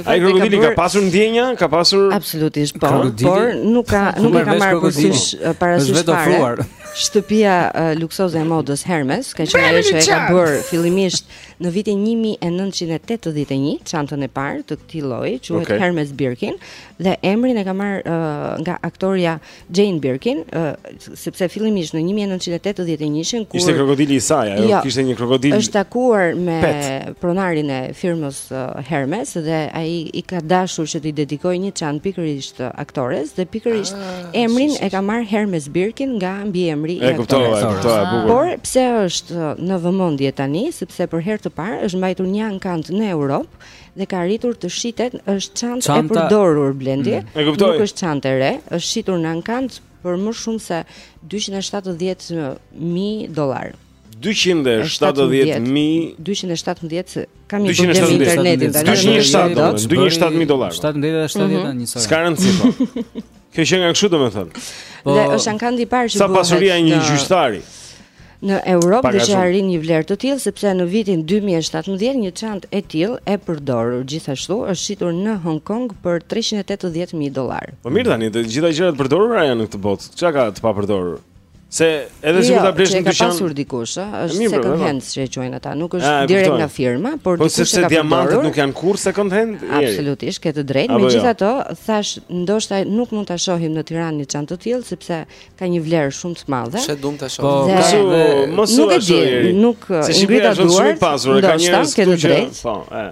A: Ai krokodili ka,
B: bër...
A: ka pasur ndjenja, ka pasur
B: Absolutisht po,
C: krokodili?
B: por nuk ka nuk e ka marrë kush uh, parasysh fare. Shtëpia uh, luksoze e modës Hermes ka qenë ajo që e ka bërë fillimisht në vitin 1981, çantën e parë të këtij lloji, quhet
A: okay.
B: Hermes Birkin dhe emrin e ka marrë uh, nga aktorja Jane Birkin, uh, sepse fillimisht në 1981-shin kur
A: ishte krokodili i saj, ajo
B: jo,
A: kishte një krokodil.
B: Është takuar me
A: pet.
B: pronarin e firmës uh, Hermes dhe ai ka dashur që t'i dedikojë një çantë pikërisht aktores dhe pikërisht ah, emrin e ka marrë Hermes Birkin nga mbiemri i
A: aktores. E kuptova, e bukur.
B: Por pse është në vëmendje tani, sepse për herë të parë është mbajtur një ankand në Europë dhe ka arritur të shitet është çantë
C: Çanta...
B: e përdorur Blendi.
A: Mm. E kuptoj.
B: Nuk është çantë e re, është shitur në ankand për më shumë se 217.000 dollarë.
A: 270.000
B: 217 kam një problem me internetin tani
A: 270 dollarë
C: 270.000 dollarë 70 mhm. një sërë
A: s'ka rëndësi po Kjo qenka kështu domethënë.
B: Po, dhe është ankandi i parë që
A: Sa pasuria e një gjyqtari
B: në Europë dhe që arrin një vlerë të tillë sepse në vitin 2017 një çantë e tillë e përdorur gjithashtu është shitur në Hong Kong për 380.000 dollarë.
A: Po mirë tani, të gjitha gjërat të përdorura janë në këtë botë. Çka ka të papërdorur?
J: Se edhe jo, sikur ta blesh në dyqan.
B: Ka pasur dikush, ëh, është
J: mirë,
B: second hand si e quajnë ata, nuk është
J: a,
B: direkt nga firma, por
J: po
B: dikush e ka diamantët
J: nuk janë kurrë second hand.
B: Absolutisht, ke të drejtë.
J: Jo?
B: Megjithatë, thash, ndoshta nuk mund ta shohim në Tiranë një çantë të tillë sepse ka një vlerë shumë të madhe.
E: Ç'e duam ta shohim.
C: Po,
B: dhe,
J: mos
B: nuk e di, nuk
J: se Shqipëria është shumë e pasur, ka njerëz
B: që
J: ke
B: të drejtë.
J: Po,
C: ëh.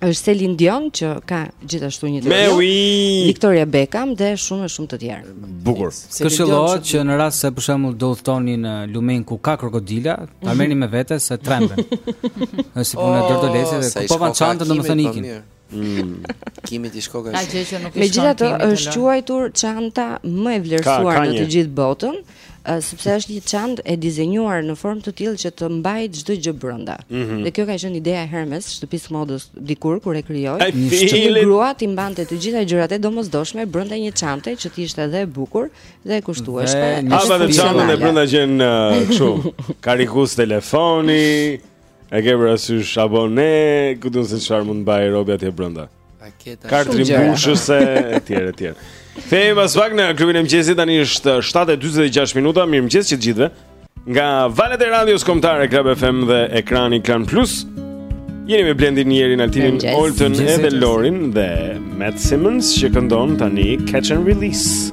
C: është
B: Celine Dion që ka gjithashtu një të tillë. Victoria Beckham dhe shumë shumë të tjerë.
J: Bukur.
C: Këshillohet që në rast se për shembull do udhtoni në lumin ku ka krokodila, ta mhm. merrni me vete se tremben. Është si punë oh, dordolese dhe
E: ku
C: po
E: van
C: çantën domethënë ikin.
J: Mm.
D: Kimi t'i ketë gajle.
B: Megjithatë është quajtur çanta më e vlerësuar në të gjithë botën. Sepse është një çantë e dizenjuar në formë të tillë që të mbajë çdo gjë brenda.
J: Mm -hmm.
B: Dhe kjo ka qenë ideja e Hermes, shtëpisë modës dikur kur e krijoi, që një grua t'i mbante të gjitha gjërat e domosdoshme brenda një çante që të ishte edhe e bukur dhe e kushtueshme.
J: Ata
C: në
J: çantën brenda gjen uh, kështu. Karikues telefoni, e ke parasysh abone, kupto ti se çfarë mund të mbajë robi atje brenda.
B: Karta
J: rimbushëse etj etj. Kthehemi pas pak në klubin e mëngjesit tani është 7:46 minuta. Mirëmëngjes që të gjithëve. Nga valët e radios kombëtare Club FM dhe ekrani Klan Plus. Jeni me Blendin, Nerin, Altinin, Oltën edhe Lorin dhe Matt Simmons që këndon tani Catch and Release.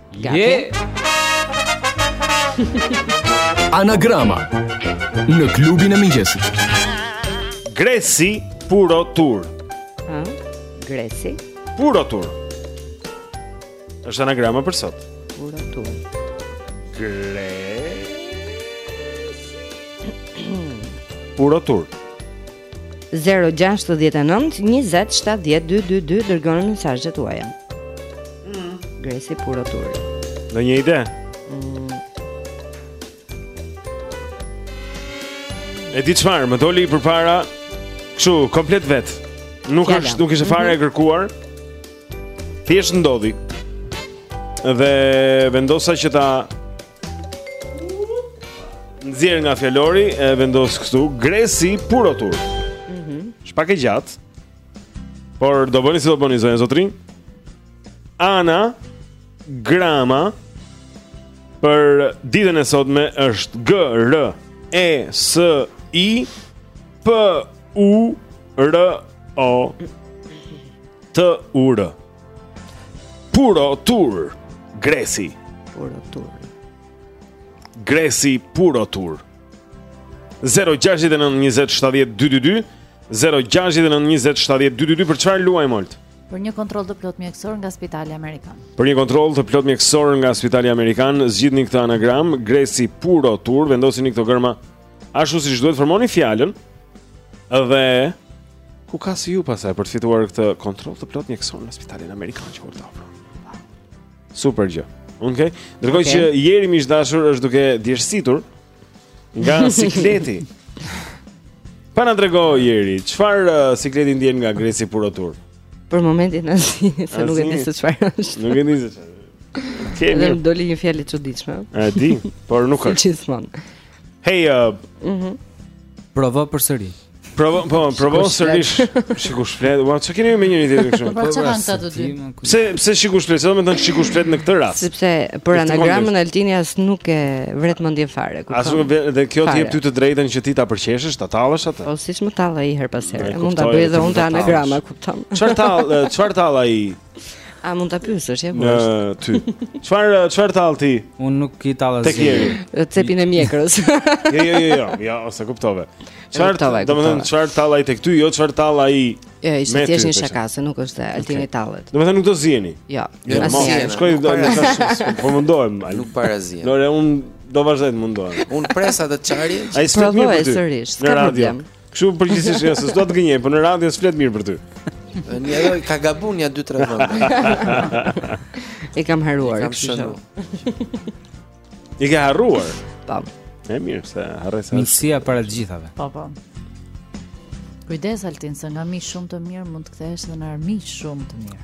A: Gati.
K: Anagrama në klubin e mëngjesit.
A: Gresi puro tur.
B: Ëh, Gresi
A: puro tur. Është anagrama për sot.
B: Puro tur.
A: Gresi puro tur.
B: 069 20 70 222 dërgoni mesazhet tuaja. Mm. Gresi puro tur.
A: Do një ide? Mm. E di çfarë, më doli përpara kështu komplet vetë. Nuk
B: Fjala.
A: është, nuk ishte fare e mhm. kërkuar. Thjesht ndodhi. Dhe vendosa që ta Nxjerr nga fjalori e vendos këtu gresi purotur. Mhm. Mm Është pak e gjatë. Por do bëni si do bëni zonja e zotërinj? Anagrama për ditën e sotme është G R E S I P U R O T U R. Puro tur Gresi
B: Puro tur
A: Gresi Puro tur 0-6-9-20-70-2-2-2 0-6-9-20-70-2-2-2 Për çfarë luajmë Olta?
D: Për një kontroll të plotë mjekësor nga Spitali Amerikan.
A: Për një kontroll të plotë mjekësor nga Spitali Amerikan, zgjidhni këtë anagram, Gresi Puro tur, vendosini këto gërma ashtu siç duhet formoni fjalën dhe ku ka si ju pasaj për të fituar këtë kontroll të plotë mjekësor në Spitalin Amerikan që kur të ofron. Super gjë. Okej. Okay.
B: Dërgoj okay.
A: që Jeri miq dashur është duke djersitur nga sikleti. Pa na trego Jeri, çfarë uh, sikleti ndjen nga Greci Puro Tour?
B: Për momentin asnjë se nuk e di se çfarë është.
A: Nuk e di se çfarë. Se
B: më doli një fjalë e çuditshme.
A: E di, por nuk është.
B: Gjithmonë.
A: Hey, uh,
B: mm -hmm.
C: provo përsëri.
A: Provo, po, provo sërish. Shiko, s'flet. Ua, çka keni me njëri tjetrin kështu?
D: Po çka kanë këta dy?
A: Pse pse shiko s'flet? Ça do të thotë shiko s'flet në këtë rast?
B: Sepse për anagramën Altini as nuk e vret mendjen fare.
A: As nuk dhe kjo të jep ty të drejtën që ti ta përqeshësh, ta tallësh atë.
B: Po siç më tall ai herë pas here. Mund ta bëj edhe unë anagrama, kupton?
A: Çfarë tall, çfarë tall ai?
B: A mund ta pyesësh, e vërtetë?
A: Në ty. Çfarë çfarë tall ti?
C: Unë nuk i tall asgjë.
A: Tek Jeri.
B: Cepin e mjekrës.
A: Jo, jo, jo, jo, jo, jo s'e
B: kuptove.
A: Çfarë, domethënë çfarë tall ai tek ty, jo çfarë tall ai.
B: Jo, ishte thjesht një shaka, se nuk është Altini okay. tallet.
A: Domethënë nuk do ziheni.
B: Jo.
A: Jo,
B: jo
A: mos shkoj do
E: të
A: tash. Po mundohem.
E: Nuk para zihen.
A: Lore, unë do vazhdoj të mundohem.
E: Unë pres atë çarjen.
A: Ai s'po vjen
B: sërish. S'ka problem.
A: Kështu përgjithësisht jo se s'do të gënjej, po në radio s'flet mirë për ty.
E: Një herë ka gabu nja 2-3 vënë.
B: E kam
E: harruar. Kam shënu.
A: I ke harruar.
B: Tam.
A: E mirë se harrove.
C: Miqësia para të gjithave.
D: Po po. Kujdes Altin se nga miq shumë të mirë mund të kthehesh edhe në armiq shumë të mirë.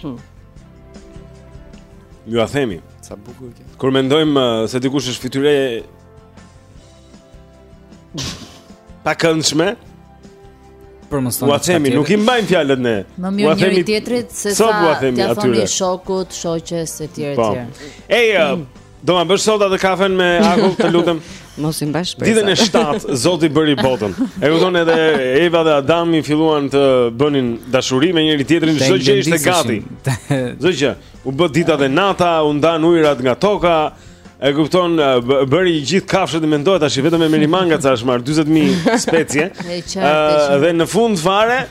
A: Hmm. Jua themi.
E: Sa bukur kjo.
A: Kur mendojmë uh, se dikush është fytyrë e pakëndshme,
C: për më
A: sonë. Ua themi, nuk i mbajmë fjalët ne.
D: Më mirë njëri tjetrit se sa t'ia thoni shokut, shoqes etj etj.
A: Po. Ej, uh, Do ma bësh sot atë kafen me akull, të lutem.
B: Mos i mbash shpresat.
A: Ditën e 7 Zoti bëri botën. E kupton edhe Eva dhe Adami filluan të bënin dashuri me njëri tjetrin, çdo gjë ishte gati. Çdo gjë. U bë dita e nata, u ndan ujërat nga toka. E kupton, bëri gjithë kafshët, mendoje tashi vetëm me merimangat ça është marrë 40000 specie.
D: Ëh
A: dhe në fund fare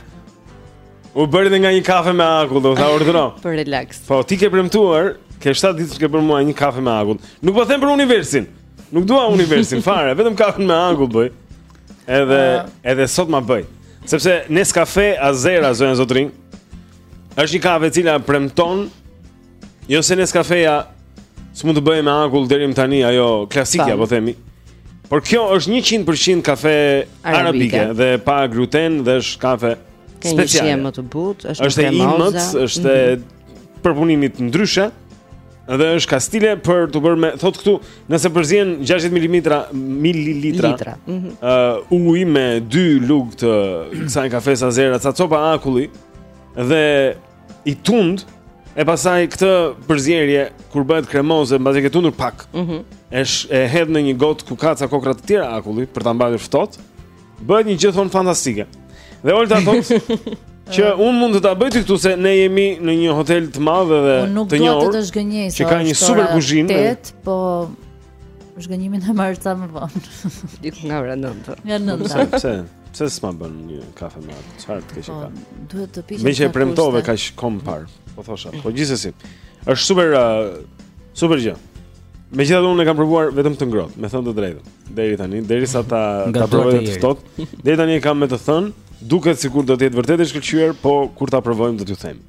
A: U bëri dhe nga një kafe me akull, do ta urdhëro.
B: Për relax.
A: Po ti ke premtuar, ke 7 ditë që ke bërë mua një kafe me akull. Nuk po them për universin. Nuk dua universin fare, vetëm kafen me akull bëj. Edhe uh, edhe sot ma bëj. Sepse Nescafe Azera zonja zotërinj. Është një kafe e cila premton Jo se Nescafeja s'mund të bëjë me akull deri më tani ajo klasikja, po e themi. Por kjo është 100% kafe arabike,
B: arabike
A: dhe pa gluten dhe është kafe speciale.
B: Ka një shije më të butë, është
A: është
B: i
A: mëtë, është mm -hmm. e përpunimit ndryshe dhe është kastile për të bërë më thot këtu, nëse përzien 60 ml mililitra.
B: Litra. Mm -hmm.
A: uh, uji me 2 lugë të kësaj kafes Azera, ca copa akulli dhe i tund e pastaj këtë përzjerje kur bëhet kremoze mbasi e ke tundur pak.
B: Ëh.
A: Mm e e hedh në një gotë ku ka ca kokrra të tjera akulli për ta mbajtur të ftohtë. Bëhet një gjë thon fantastike. Dhe Olta thot që un mund të ta bëj ti këtu se ne jemi në një hotel të madh edhe
D: të njohur.
A: Nuk
D: do të të zhgënjej.
A: Që ka një super kuzhinë.
D: Po Zhgënjimin e merr ca më vonë.
B: Diku nga ora 9.
D: Nga
A: 9.
D: Pse?
A: Pse? Pse s'ma bën një kafe me atë? Çfarë të keqe ka?
D: Po, duhet të
A: pish. Meqë e premtove kaq kom par, po thosha. Po gjithsesi. Është super uh, super gjë. Megjithatë unë e kam provuar vetëm të ngrohtë, me thënë të drejtën. Deri tani, derisa ta ta provoj të ftohtë. Deri tani e kam me të thënë, duket sikur do të jetë vërtet e shkëlqyer, po kur ta provojmë do t'ju them.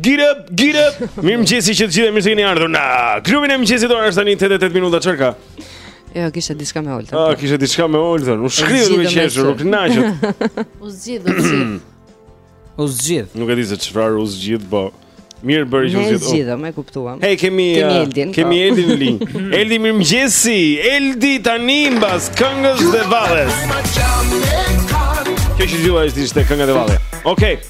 G: Get up, get up.
A: Mirëmëngjesi të gjithë mirë se keni ardhur në klubin e mëngjesit ora është tani 8 e 8 minuta çka.
B: Jo, kishte diçka me Oltën.
A: Ah, kishte diçka me Oltën. U
B: shkri
A: duke qeshur, u kënaqët.
D: U zgjidh, u zgjidh.
C: U zgjidh.
A: Nuk e di se çfarë u zgjidh, po mirë bëri që u zgjidh. U
B: zgjidh, e kuptuam.
A: Hey, kemi
B: kemi
A: uh,
B: Eldin.
A: Kemi
B: po.
A: Eldin në linj. Eldi mirëmëngjesi. Eldi tani mbas këngës dhe valles. Kjo që dëgjuat ishte kënga dhe vallja. Okej.
L: Okay.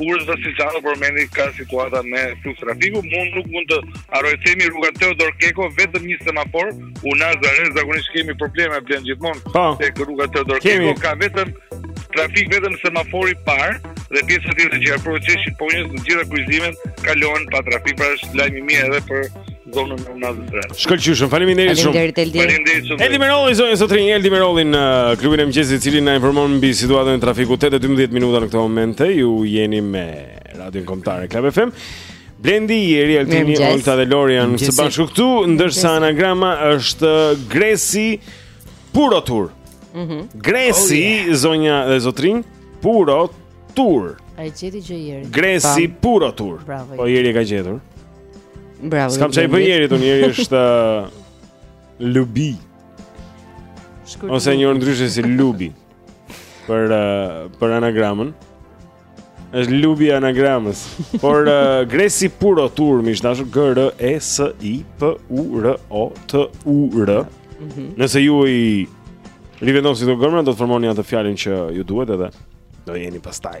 L: Urës dhe
A: si
L: gjithmonë për momentin ka situata me fluks trafiku, por nuk mund ta harrojmë themi rruga Teodor Keko, vetëm një semafor, unazës së re, zakonisht kemi probleme, Blendi gjithmonë,
A: po.
L: tek rruga Teodor
A: kemi.
L: Keko, ka vetëm trafik vetëm semafori i parë, dhe pjesa tjetër të gjithë, pro qeshi po njës të gjitha kryqëzimet, kalohen pa trafik, pra është lajm i mirë edhe për zonën e unazës së re.
A: Shkëlqyshëm, faleminderit shumë.
B: Faleminderit Eldi.
L: Faleminderit shumë.
A: Eldi Merolli zonja zotërinj, Eldi Merolli në uh, klubin e mëngjesit i cili na informon mbi situatën e trafikut 8:12 minuta në këtë moment. Ju jeni me Radion Kombëtare Club FM. Blendi Jeri Altini Olta dhe Lori janë
C: së
A: bashku këtu, ndërsa anagrama është Gresi Puro Tur.
B: Mhm.
A: Mm Gresi oh, yeah. zonja dhe zotërinj Puro Tur.
D: A gjeti gjë Jeri.
A: Gresi Puro
D: Tur.
A: Po Jeri e ka gjetur.
B: Bravo.
A: S'kam ç'thaj për Jerin, Jeri është uh, Lubi.
D: Shkurt.
A: Ose njohur ndryshe si Lubi. Për uh, për anagramën. Është Lubi e anagramës. Por uh, Gresi Puro Tur, miq të dashur G R E S I P U R O T U R.
B: Mm -hmm.
A: Nëse ju i rivendosni këto gërma, do të formoni atë fjalën që ju duhet edhe do jeni pastaj.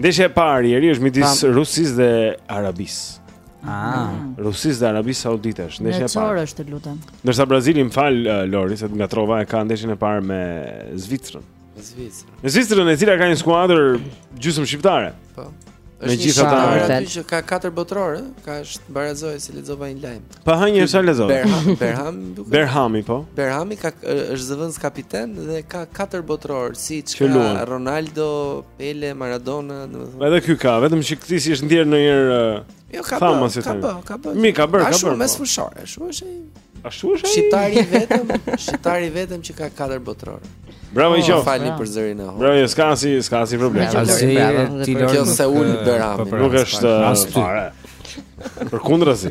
A: Ndeshja e parë Ieri është midis Rusisë dhe Arabisë.
C: Ah, mm.
A: Rusisë dhe Arabisë Saudite është ndeshja e parë.
D: Çfarë është, lutem?
A: Ndërsa Brazili më fal uh, Lori, se ngatrrova e ka ndeshjen e parë me Zvicrën.
E: Me Zvicrën.
A: Me Zvicrën e cila ka një skuadër gjysmë shqiptare.
E: Po. Është një shqiptar që ka katër botërorë, ka është barazuar si lexova një lajm.
A: Po një është Valon.
E: Behram, Behram duket.
A: Behrami po.
E: Behrami ka është zëvendëskapiten dhe ka katër botërorë, siç ka
A: luan.
E: Ronaldo, Pele, Maradona, domethënë.
A: Edhe ky ka, vetëm që këtij s'i është ndier ndonjëherë
E: Jo ka bërë,
A: po,
E: ka bërë, ka bërë.
A: Mi ka bërë, ka
E: bërë.
A: Është
E: mes
A: po.
E: fushor, ashtu është.
A: Ashtu është.
E: Shqiptari i vetëm, shqiptari i vetëm që ka katër botërorë.
A: Bravo i
E: oh,
A: qoftë.
E: Falni për zërin e hoq.
A: Bravo, s'ka si, s'ka si problem.
C: Ti lërë.
E: Kjo s'e
C: ul Behramin.
A: Nuk është fare. Përkundrazi.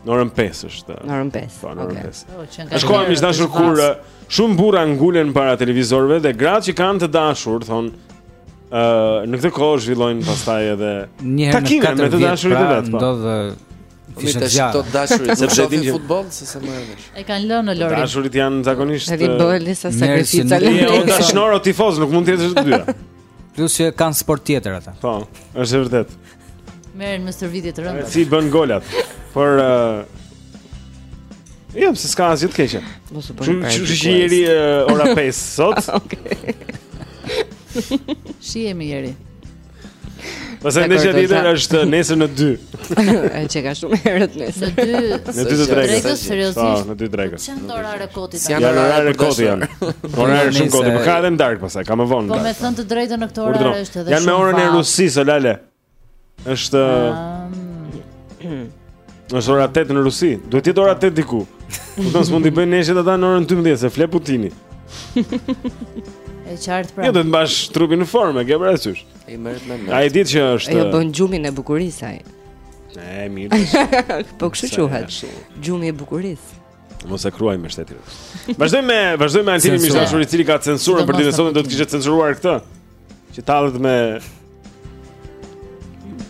A: Në orën 5 është.
B: Në orën 5.
A: Po, në orën 5. Është koha miq të
D: dashur
A: kur shumë burra ngulen para televizorëve dhe gratë që kanë të dashur thonë ë në këtë kohë zhvillojnë pastaj edhe
C: një herë në katër
A: të dashur
C: pra, të
A: vet. Po.
C: Ndodh fishë
E: të
C: gjatë.
E: Të dashurit
A: sepse s'dinë
E: futboll me sa marr vesh.
D: E kanë lënë Lori.
A: Të dashurit janë zakonisht.
B: Ai bëhet lista sakrifica.
A: Jo, dashnor o tifoz, nuk mund të jetë të dyja.
C: Plus që kanë sport tjetër ata.
A: Po, është vërtet.
D: Merren me stërvitje të rënda.
A: Si bën golat. Por uh, Jo, pse s'ka asgjë të keqe.
B: Mos u
A: bëni pra.
B: Ju
A: jeni uh, ora 5 sot. Okej.
D: Shihemi Ieri.
A: Pastaj ndeshja tjetër është nesër në 2.
B: Ai qenka shumë herët nesër.
D: Në 2.
A: Në 2 të drekës.
D: Seriozisht.
A: Po, në 2 të drekës.
D: Ça do orare koti tani.
E: Janë orare
A: koti janë. Orare shumë koti, por ka edhe në darkë pastaj, ka më vonë.
D: Po me thënë të drejtën në këtë orë është edhe.
A: Janë me orën e Rusisë, lale. Është Është ora 8 në Rusi. Duhet të jetë ora 8 diku. Domethënë s'mund t'i bëjnë ndeshjet ata në orën 12 se fle Putini.
D: E qartë pra.
A: Jo do të mbajë trupin në formë, ke parasysh.
E: Ai merret me.
A: Ai ditë që është.
B: Ai bën gjumin e bukurisë ai.
A: E mirë.
B: Po kështu quhet. Gjumi i bukurisë.
A: Mos e kruaj me shtetin. Vazhdojmë me, vazhdojmë me Altinin
C: miq
A: të dashur i cili ka censurën për ditën e sotme do të kishte censuruar këtë. Që tallet me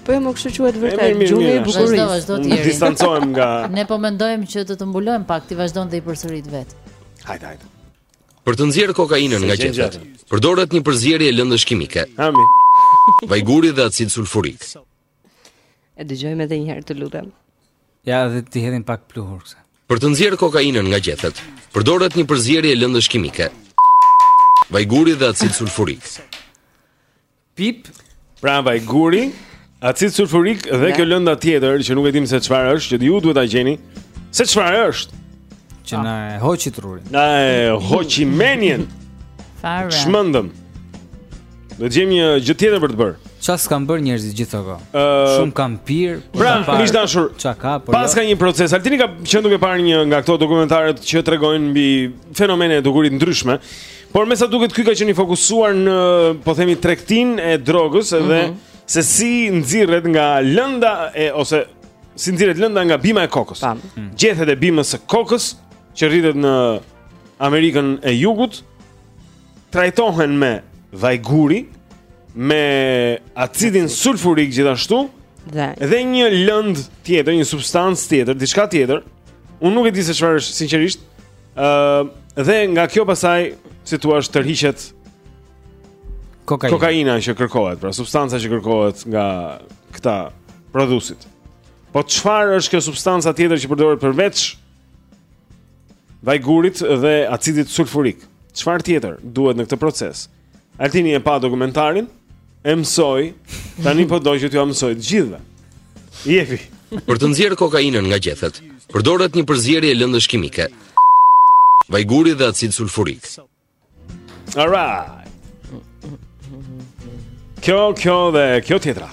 B: Po e jo, po kështu quhet vërtet gjumi i bukurisë.
D: Vazhdo, vazhdo ti.
A: Distancohem nga.
D: Ne po mendojmë që do të mbulojmë pak, ti vazhdon dhe i përsërit vetë.
A: Hajde, hajde.
M: Për të nxjerrë kokainën nga gjethet, përdoret një përzierje lëndësh kimike.
A: Ami.
M: Vajguri dhe acid sulfurik.
B: E dëgjojmë edhe një herë të lutem.
C: Ja, dhe t'i hedhim pak pluhur kësa.
M: Për të nxjerrë kokainën nga gjethet, përdoret një përzierje lëndësh kimike. Vajguri dhe acid sulfurik.
C: Pip,
A: pra vajguri, acid sulfurik dhe kjo lënda tjetër që nuk e dimë se çfarë është, që ju duhet ta gjeni se çfarë është.
C: Që ah. na e hoqi trurin.
A: Na e hoqi menjen.
D: Fare.
A: U çmendëm. Do të gjejmë një gjë tjetër për të bërë.
C: Ç'a s'kan bërë njerëzit gjithë ato?
A: Uh,
C: Shumë kanë pirë.
A: Pra, m'ish dashur.
C: Ça ka? Po.
A: Pas
C: jo?
A: ka një proces. Altini ka qenë duke parë një nga këto dokumentarët që tregojnë mbi fenomene e dukuri të ndryshme. Por me sa duket ky ka qenë i fokusuar në, po themi, tregtinë e drogës edhe mm -hmm. se si nxirret nga lënda e ose si nxirret lënda nga bima e kokës.
B: Mm.
A: Gjethet e bimës së kokës që rritet në Amerikën e Jugut trajtohen me vajguri, me acidin sulfurik gjithashtu
B: dhe
A: dhe një lëndë tjetër, një substancë tjetër, diçka tjetër. Unë nuk e di se çfarë është sinqerisht. Ëh, uh, dhe nga kjo pasaj, si të thuash, tërhiqet
C: kokaina.
A: Kokaina që kërkohet, pra substanca që kërkohet nga këta prodhuesit. Po çfarë është kjo substanca tjetër që përdoret përveç Vajgurit dhe acidit sulfurik. Çfarë tjetër duhet në këtë proces? Altini e pa dokumentarin, e mësoi, tani po do që t'jua mësojë të gjithëve. Jepi.
M: Për të nxjerrë kokainën nga gjethet, përdoret një përzierje lëndësh kimike. Vajguri dhe acid sulfurik.
A: Alright. Kjo, kjo dhe kjo tjetra.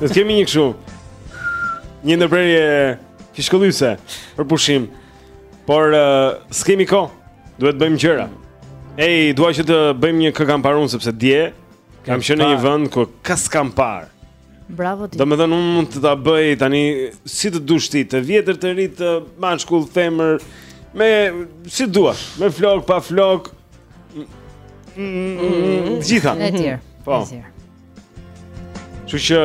A: Ne kemi një kështu. Një ndërprerje fishkëllyse për pushim. Por uh, s'kemi kohë. Duhet të bëjmë gjëra. Ej, dua që të bëjmë një kë kam parë unë sepse dje Kam qenë në një vend ku kë s'kam parë.
D: Bravo ti.
A: Domethënë unë mund të ta bëj tani si të dush ti, të vjetër të ri mashkull femër m si ta duash, me flokë pa flokë. Mm. Të gjitha.
D: Etj.
A: Po. Kështu që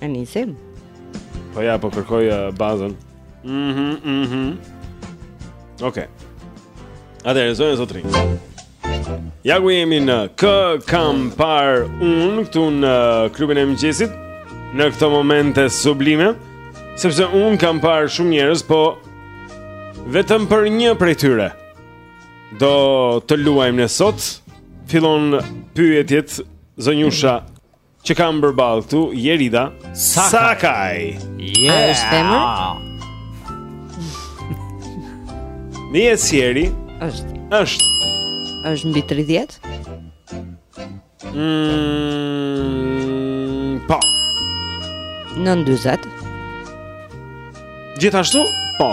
B: e nisim.
A: Po ja po kërkoj uh, bazën. Mhm, mhm. Okej. Okay. Atëherë zonja e zotërinj. Ja ku jemi në Kë kam parë unë këtu në klubin e mëgjesit Në këto momente sublime Sepse unë kam parë shumë njerëz Po vetëm për një prej tyre Do të luajmë ne sot Fillon pyetjet zonjusha Që kam përballë këtu Jerida
C: Sakaj.
A: Sakaj. Yeah.
B: A është femër?
A: Njet. S'i ri
B: është
A: është
B: është mbi 30?
A: Mm, po
B: Nën 40?
A: Gjithashtu? Po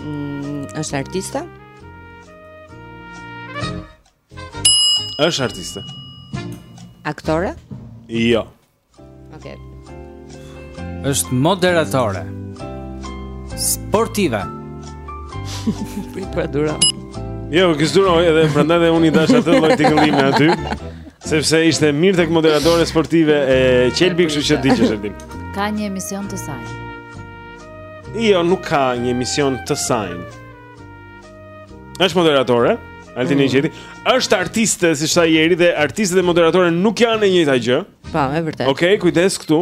B: mm, është artiste?
A: Është artiste.
B: Aktore?
A: Jo.
B: Okej. Okay.
C: Është moderatore. Sportive.
B: Prit pra Dura.
A: Jo, Dura edhe prandaj dhe unë i dhashë atë lloj tingëllimi aty, sepse ishte mirë tek moderatore sportive e qelbi, kështu që digjesh aty.
D: Ka një emision të saj.
A: Jo, nuk ka një emision të saj. Është moderatore, Altini mm. Gjeti. Është artiste, siç tha Jeri dhe artistët dhe moderatoret nuk janë e njëjta gjë.
B: Po, e vërtetë.
A: Okej, okay, kujdes këtu.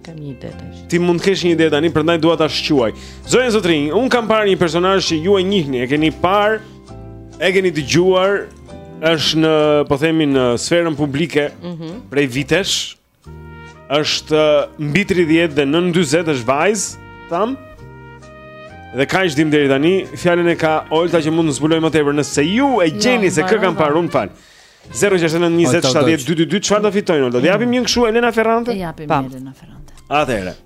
B: Kam një ide tash.
A: Ti mund të kesh një ide tani, prandaj dua ta shquaj. Zonja zotërinj, unë kam parë një personazh që ju e njihni, e keni parë, e keni dëgjuar, është në, po themi në sferën publike
B: mm -hmm.
A: prej vitesh, është mbi 30 dhe nën 40 është vajzë, thamë. Dhe kaq dimë deri tani, fjalën e ka Olta që mund të zbulojë më tepër nëse ju e gjeni se kë kam parë unë fal. 0692070222 çfarë do fitojnë Olta? Do të japim një kështu Elena Ferrante?
D: Ja, japim Elena Ferrante.
A: Atëherë.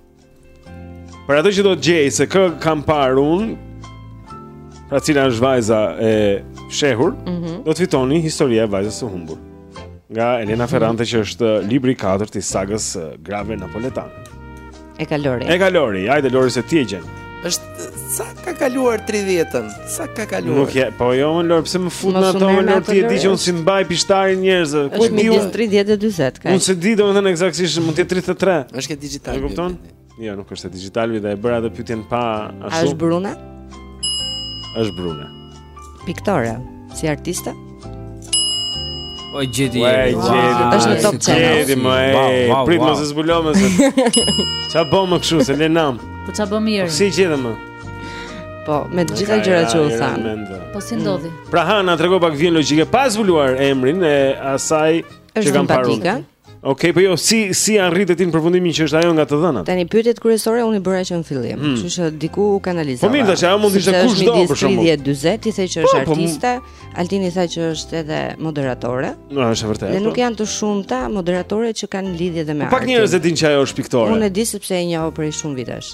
A: Për atë që do të gjejë se kë kam parë unë, pra cila është vajza e fshehur,
B: mm -hmm.
A: do të fitoni historia e vajzës së humbur. Nga Elena Ferrante që është libri i katërt i sagës së grave napoletane.
B: E ka Lori.
A: E ka Lori. Hajde Lori se ti e gjen.
E: Është Sa ka kaluar 30-ën? Sa ka kaluar?
A: Nuk e, po jo moj Lor, pse më fut në ato moj
B: Lor
A: ti e di që unë s'i mbaj pishtarin njerëzve. Ku di unë?
B: 30 e 40 ka.
A: Unë s'e di domethënë eksaktësisht mund të jetë 33.
E: Është ke digital.
A: E kupton? Jo, nuk është te digital, vetë e bëra atë pyetjen pa ashtu.
B: A është brune?
A: Është brune.
B: Piktore, si artiste?
C: O gjeti
A: Jeri.
B: Është në Top Channel.
A: Gjeti më. Prit mos e zbulon më se. Ça bëm më kështu se le nam.
D: Po ça bëm mirë.
A: Po si gjetëm më?
B: Po, me të gjitha gjërat që u than.
D: Po si ndodhi?
A: Pra Hana trego pak vijën logjike pa e zbuluar emrin e asaj që kam parë. Është Okej, okay, po jo, si si arrite ti në përfundimin që është ajo nga të dhënat?
B: Tani pyetjet kryesore unë i bëra që në fillim,
A: hmm.
B: kështu që diku u kanalizova.
A: Po mirë, tash ajo mund të ishte kushdo për shembull që është midis
B: 30-40 ti the që është
A: po, po,
B: artiste, Altini tha që është edhe moderatore.
A: Po, është vërtet.
B: Dhe
A: po.
B: nuk janë të shumta moderatore që kanë lidhje dhe me artin.
A: Po pak njerëz e dinë që ajo është piktore.
B: Unë e di sepse e njoh prej shumë vitesh.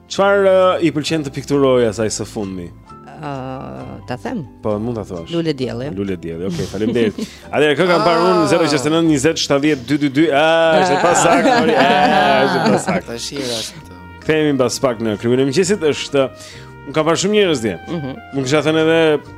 A: Çfarë uh, i pëlqen të pikturojë asaj së fundmi?
B: Ëh, uh, ta them.
A: Po, mund ta thuash.
B: Lule dielli.
A: Lule dielli. Okej, okay, faleminderit. Atëherë kë kam parë unë 069 20 70 222. Ah, është pasaktë. Ah, është pasaktë.
E: Tash i është.
A: Kthehemi mbas pak në klubin e mëngjesit. Është Unë kam parë shumë njerëz dje.
B: Mhm.
A: Mm Unë kisha thënë edhe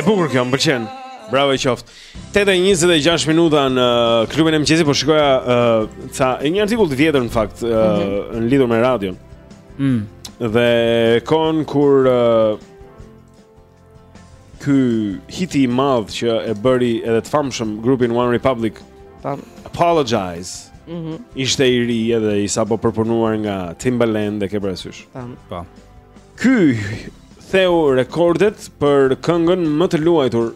A: e bukur kjo, më pëlqen. Bravo i qoftë. 8:26 minuta në uh, klubin e mëngjesit po shikoja uh, ca një artikull të vjetër në fakt uh,
C: mm -hmm.
A: në lidhur me radion.
C: Mm.
A: Dhe kohën kur uh, Ky hiti i madh që e bëri edhe të famshëm grupin One Republic.
B: Tam.
A: Apologize.
B: Mhm.
A: Mm ishte i ri edhe i sapo përpunuar nga Timbaland e ke parasysh.
B: Tam.
C: Po.
A: Ky theu rekordet për këngën më të luajtur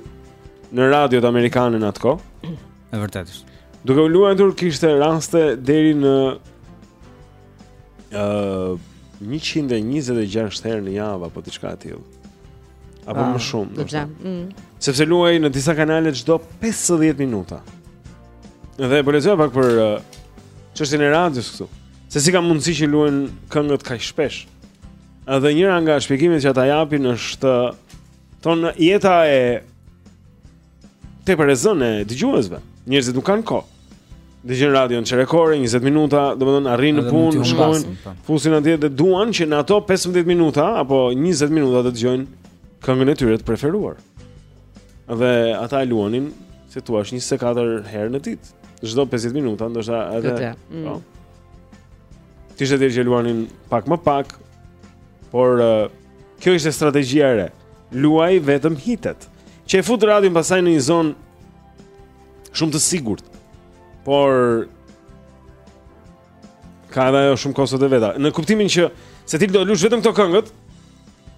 A: në radiot amerikane në atë kohë.
C: E vërtetë është.
A: Duke u luajtur kishte raste deri në ë uh, 126 herë në javë apo diçka e tillë. Apo më shumë,
B: do të them. Mm.
A: Sepse luaj në disa kanale çdo 50 minuta. Edhe po lexoja pak për uh, çështjen uh, e radios këtu. Se si ka mundësi që luajn këngët kaq shpesh. Edhe njëra nga shpjegimet që ata japin është uh, thonë jeta e tepër e zënë e dëgjuesve. Njerëzit nuk kanë kohë. Dëgjojnë radion çerek ore 20 minuta, domethënë arrijnë në punë, shkojnë,
C: po.
A: fusin atje dhe duan që në ato 15 minuta apo 20 minuta të dëgjojnë këngën e tyre të preferuar. Dhe ata e luanin, si thua, 24 herë në ditë. Çdo 50 minuta, ndoshta edhe.
B: Këtë, mm.
A: Po. Ti je deri që luanin pak më pak, por kjo ishte strategjia e re. Luaj vetëm hitet. Që e fut radion pastaj në një zonë shumë të sigurt. Por ka edhe ajo shumë kostot e veta. Në kuptimin që se ti do luash vetëm këto këngët,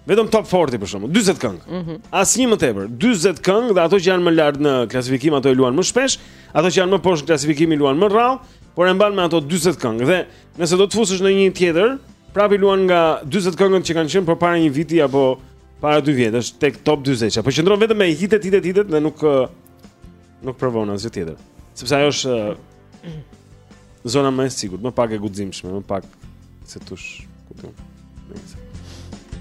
A: vetëm top 40 për shembull, 40 këngë.
B: Mm -hmm.
A: Asnjë më tepër, 40 këngë dhe ato që janë më lart në klasifikim ato i luan më shpesh, ato që janë më poshtë në klasifikim i luan më rrallë, por e mban me ato 40 këngë dhe Nëse do të fusësh në një tjetër, prapë i luan nga 40 këngët që kanë qenë për para një viti apo para dy vjetësh tek top 40. Po qëndron vetëm me hitet, hitet, hitet dhe nuk nuk provon asgjë tjetër. Sepse ajo është zona më e sigurt, më pak e guximshme, më pak si thua, ku të.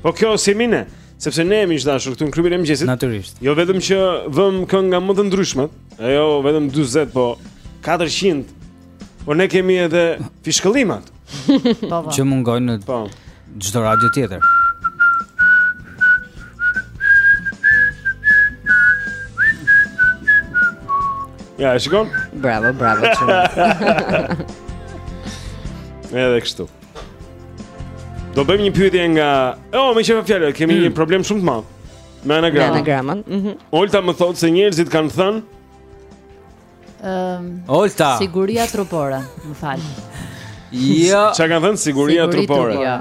A: Po kjo si mine, sepse ne jemi të dashur këtu në klubin e mëngjesit.
C: Natyrisht.
A: Jo vetëm që vëm këngë nga më të ndryshmet, a jo vetëm 40, po 400 Por ne kemi edhe fishkëllimat.
D: Po, po.
C: Që mungojnë në
A: po.
C: çdo radio tjetër.
A: Ja, e shikon?
B: Bravo, bravo, qëma.
A: Edhe kështu. Do bëjmë një pyetje nga... O, oh, meqë ra fjala, kemi mm. një problem shumë të madh. Me anagramën.
B: Me
A: anagramën.
B: Mm -hmm.
A: Olta më thotë se njerëzit kanë thënë
D: Ëm.
C: Olta.
D: Siguria trupore, më fal.
C: Jo.
A: Çka kanë thënë siguria trupore?
D: Jo.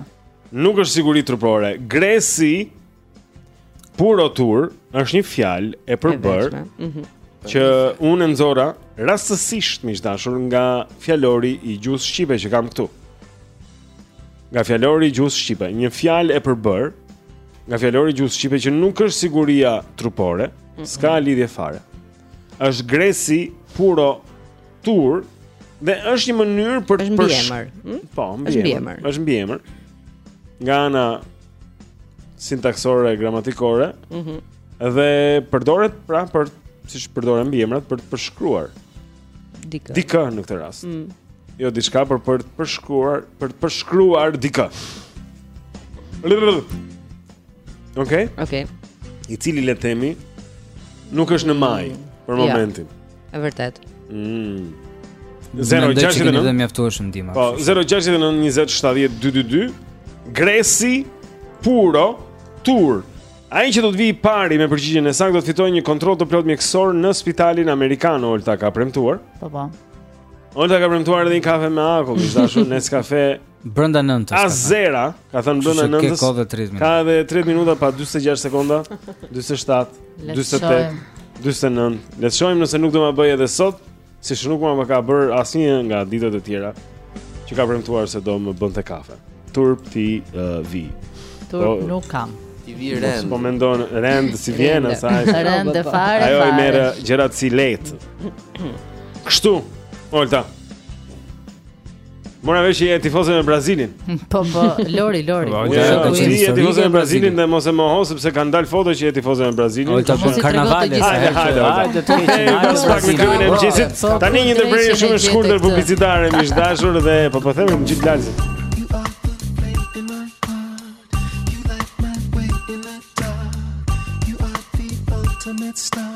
A: Nuk është siguri trupore. Gresi puro tur është një fjalë e
B: përbërë. Mhm.
A: Që unë e nxora rastësisht miq të dashur nga fjalori i gjuhës shqipe që kam këtu. Nga fjalori i gjuhës shqipe, një fjalë e përbërë nga fjalori i gjuhës shqipe që nuk është siguria trupore, mhm. s'ka lidhje fare. është gresi puro tur dhe është një mënyrë për
B: të
A: për...
B: mbiemër. Hm?
A: Po,
B: mbiemër.
A: Është mbiemër. Nga ana sintaksore gramatikore.
B: Mhm.
A: Mm dhe përdoret pra për siç përdoren mbiemrat për të përshkruar
B: dikë.
A: Dikë në këtë rast.
B: Mm.
A: Jo diçka për për të përshkruar, për të përshkruar dikë. Okej. Okay?
B: Okej. Okay.
A: I cili le të themi nuk është në majë mm. për
B: jo.
A: momentin.
B: Është e vërtetë.
A: Mm. 069
C: dhe mjaftueshëm ndihma.
A: Po 069 20 70 222 Gresi Puro Tur. Ai që do të vijë i pari me përgjigjen e saktë do të fitojë një kontroll të plotë mjekësor në spitalin amerikan Olta ka premtuar.
D: Po po.
A: Olta ka premtuar edhe një kafe me akull, është dashur Nescafe
C: Brenda nëntës.
A: Asera, ka thënë brenda nëntës.
C: Ka edhe 3 minuta.
A: Ka edhe 3 minuta pa 46 sekonda, 47, 48, 49. Le të shohim nëse nuk do ma bëjë edhe sot, siç nuk ma ka bërë asnjë nga ditët e tjera që ka premtuar se do më bënte kafe. Turp t'i uh, vijë.
D: Turp po, nuk kam.
E: T'i
A: vijë
E: rëndë.
A: Po mendon rëndë s'i vjen asaj.
D: Rëndë fare.
A: Ajo i merr gjërat si lehtë. Kështu, Olta. Mora vesh je tifoze me Brazilin.
D: Po po, Lori, Lori.
C: Po,
A: je
C: jo, jo,
A: tifoze me Brazilin dhe mos e moho sepse kanë dalë foto që je tifoze me Brazilin.
D: Oj,
C: tash
D: në
C: karnaval.
A: Hajde, hajde. Hajde
C: të
A: kesh
C: një
A: pas pak me klubin e mëngjesit.
D: Po, po,
A: Tani një ndërprerje shumë e shkurtër publicitare miq të dashur dhe po kthehemi gjithë
N: lalzë. Ultimate star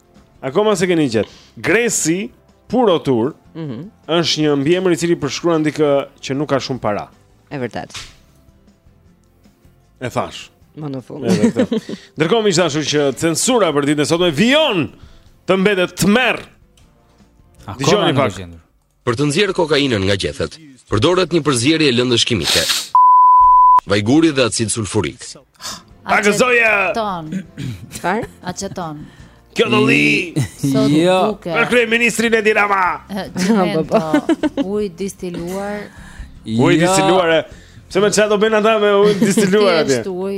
A: Akoma s'e keni gjet. Gresi pyet Turin,
B: ëh, mm
A: është një mbiemër i cili përshkruan dikë që nuk ka shumë para.
B: E vërtet.
A: E thash.
B: Më në fund.
A: Ndërkohë miq të dashur që censura për ditën e sotme vijon të mbetet tmerr. Akoma
C: nuk është gjetur.
M: Për të nxjerrë kokainën nga gjethet, përdoret një përzierje lëndësh kimike, vajguri dhe acid sulfurik.
A: Agëzoja!
D: Ton.
B: Çfarë?
D: Aceton.
A: Kjo do li.
D: Sot
C: jo.
D: duke.
A: Për kryeministrin Edi Rama.
D: Po, po. Uj distiluar.
A: Uj jo. distiluar. Pse me çfarë do bënin ata me uj distiluar atje?
D: Uj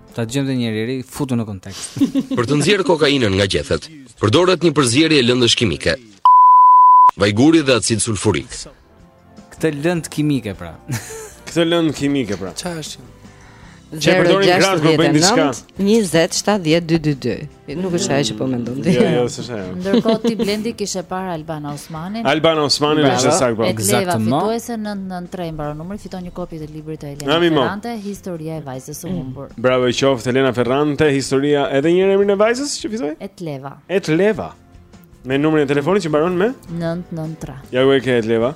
C: Ta dëgjojmë dhe një herë, futu në kontekst.
M: Për të nxjerrë kokainën nga gjethet, përdoret një përzierje lëndësh kimike. Vajguri dhe acid sulfurik.
C: Këtë lëndë kimike pra.
A: Këtë lëndë kimike pra.
E: Çfarë është?
A: 069
B: 20 70 222. Nuk është ajo që po mendon ti.
A: Jo, jo, s'është ajo.
D: Ndërkohë ti Blendi kishe parë Albana Osmanin.
A: Albana Osmanin është saktë po.
C: Eksaktësisht.
D: Fituese 993 mbaron numri, fiton një kopje të librit të Elena Ferrante, Historia e vajzës së humbur. Mm.
A: Bravo i qoftë Elena Ferrante, Historia edhe një herë emrin e vajzës që fitoi?
D: Etleva.
A: Etleva. Me numrin e telefonit që mbaron me
D: 993.
A: Ja ku e ke
F: Etleva?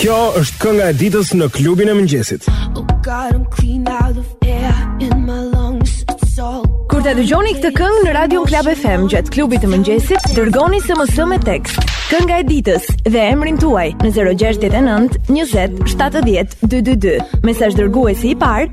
O: Kjo është kënga e ditës në klubin e mëngjesit.
G: Oh God, I'm clean out of air in my lungs. It's all
P: Kur ta dëgjoni këtë këngë në Radio Klab FM gjatë klubit të mëngjesit, dërgoni SMS me tekst. Kënga e ditës dhe emrin tuaj në 069 20 70 222. Mesazhdërguesi i parë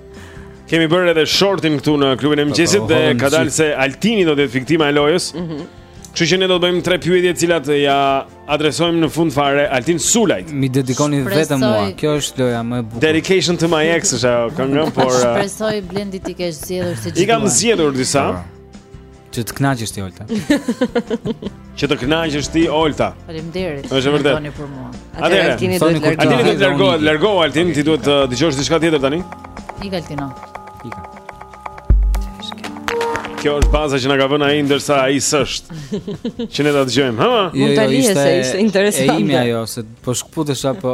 A: Kemi bërë edhe shortin këtu në klubin e mëngjesit dhe ka dalë se Altini do të jetë viktima e lojës. Ëh. Mhm. Kështu që ne do të bëjmë tre pyetje të cilat ia adresojmë në fund fare Altin Sulajt.
C: M'i dedikoni vetëm mua. Kjo është loja më e bukur.
A: Dedication to my ex, është ajo këngë, por uh,
D: Shpresoj Blendi t'i kesh zgjedhur si gjithmonë.
A: I kam zgjedhur disa. Po.
C: Që të kënaqesh ti Olta.
A: Që të kënaqesh ti Olta.
D: Faleminderit.
A: Është vërtet.
D: Doni për mua.
A: Atëherë
B: Altini duhet
C: të
B: largohet.
A: Altini duhet të largohet, largohu Altin, ti duhet të dëgjosh diçka tjetër tani.
D: Ik Altino. Ik.
A: Kjo është baza që na ka vënë ai ndërsa ai s'është. Që ne ta dëgjojmë, ha?
B: Jo, jo, ishte ishte interesante.
C: E dimë ajo se po
A: shkputesh apo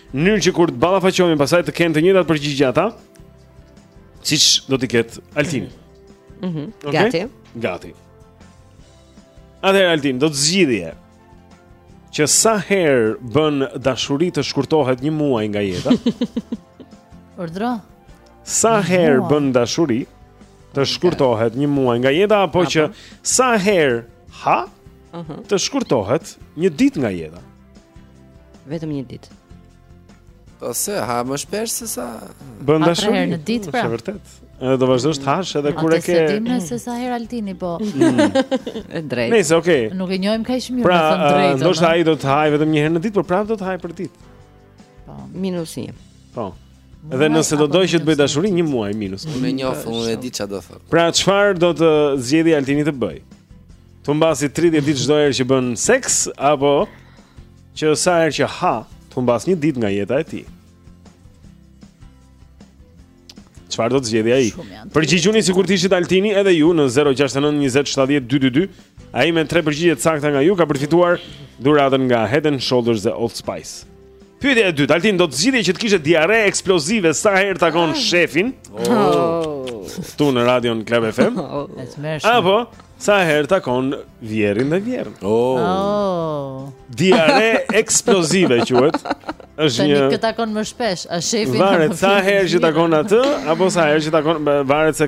A: mënyrë që kur të ballafaqohemi pastaj të kenë të njëjtat përgjigje ata, siç do t'i ketë Altini.
B: Mhm.
A: Mm okay?
B: Gati.
A: Gati. Atëherë Altin do të zgjidhje që sa herë bën dashuri të shkurtohet një muaj nga jeta.
D: Urdhëro.
A: Sa herë bën dashuri të shkurtohet një muaj nga jeta apo që sa herë ha?
B: Mhm.
A: Të shkurtohet një ditë nga jeta.
B: Vetëm një ditë.
E: Po se ha më shpesh se sa
A: bën dashuri.
D: Tri herë në ditë pra.
A: Është vërtet. Edhe do vazhdosh të hash edhe kur e ke.
D: S'e dimë se sa herë Altini po.
B: Mm. Është
A: drejt. Nice, okay.
D: Nuk e njohim kaq mirë
A: pra,
D: thon
A: drejt.
D: Pra,
A: ndoshta ai do të haj vetëm një herë në ditë, por prapë do të haj për ditë.
B: Po, minus 1.
A: Po. Edhe nëse do dojë që të bëj dashuri një muaj minus.
E: Unë e njoh, unë e di çfarë do thotë.
A: Pra, çfarë do të zgjedhi Altini të bëj? Të humbasi 30 ditë çdo herë që bën seks apo që sa herë që ha, të humbas një ditë nga jeta e tij. Çfarë do të zgjedhë ai? Përgjigjuni sikur të ishit Altini edhe ju në 069 20 70 222. Ai me tre përgjigje të sakta nga ju ka përfituar dhuratën nga Head and Shoulders dhe Old Spice. Pyetja e dytë, Altin do të zgjidhje që të kishe diarre eksplozive sa herë takon ah. shefin.
B: Oh.
A: Këtu në Radio Club FM.
D: Oh.
A: Apo sa herë takon vjehrrin dhe vjehrrën.
E: Oh.
D: oh.
A: Diarre eksplozive quhet. Është një
D: që takon më shpesh, a shefin.
A: Varet sa herë që takon atë apo sa herë që takon varet se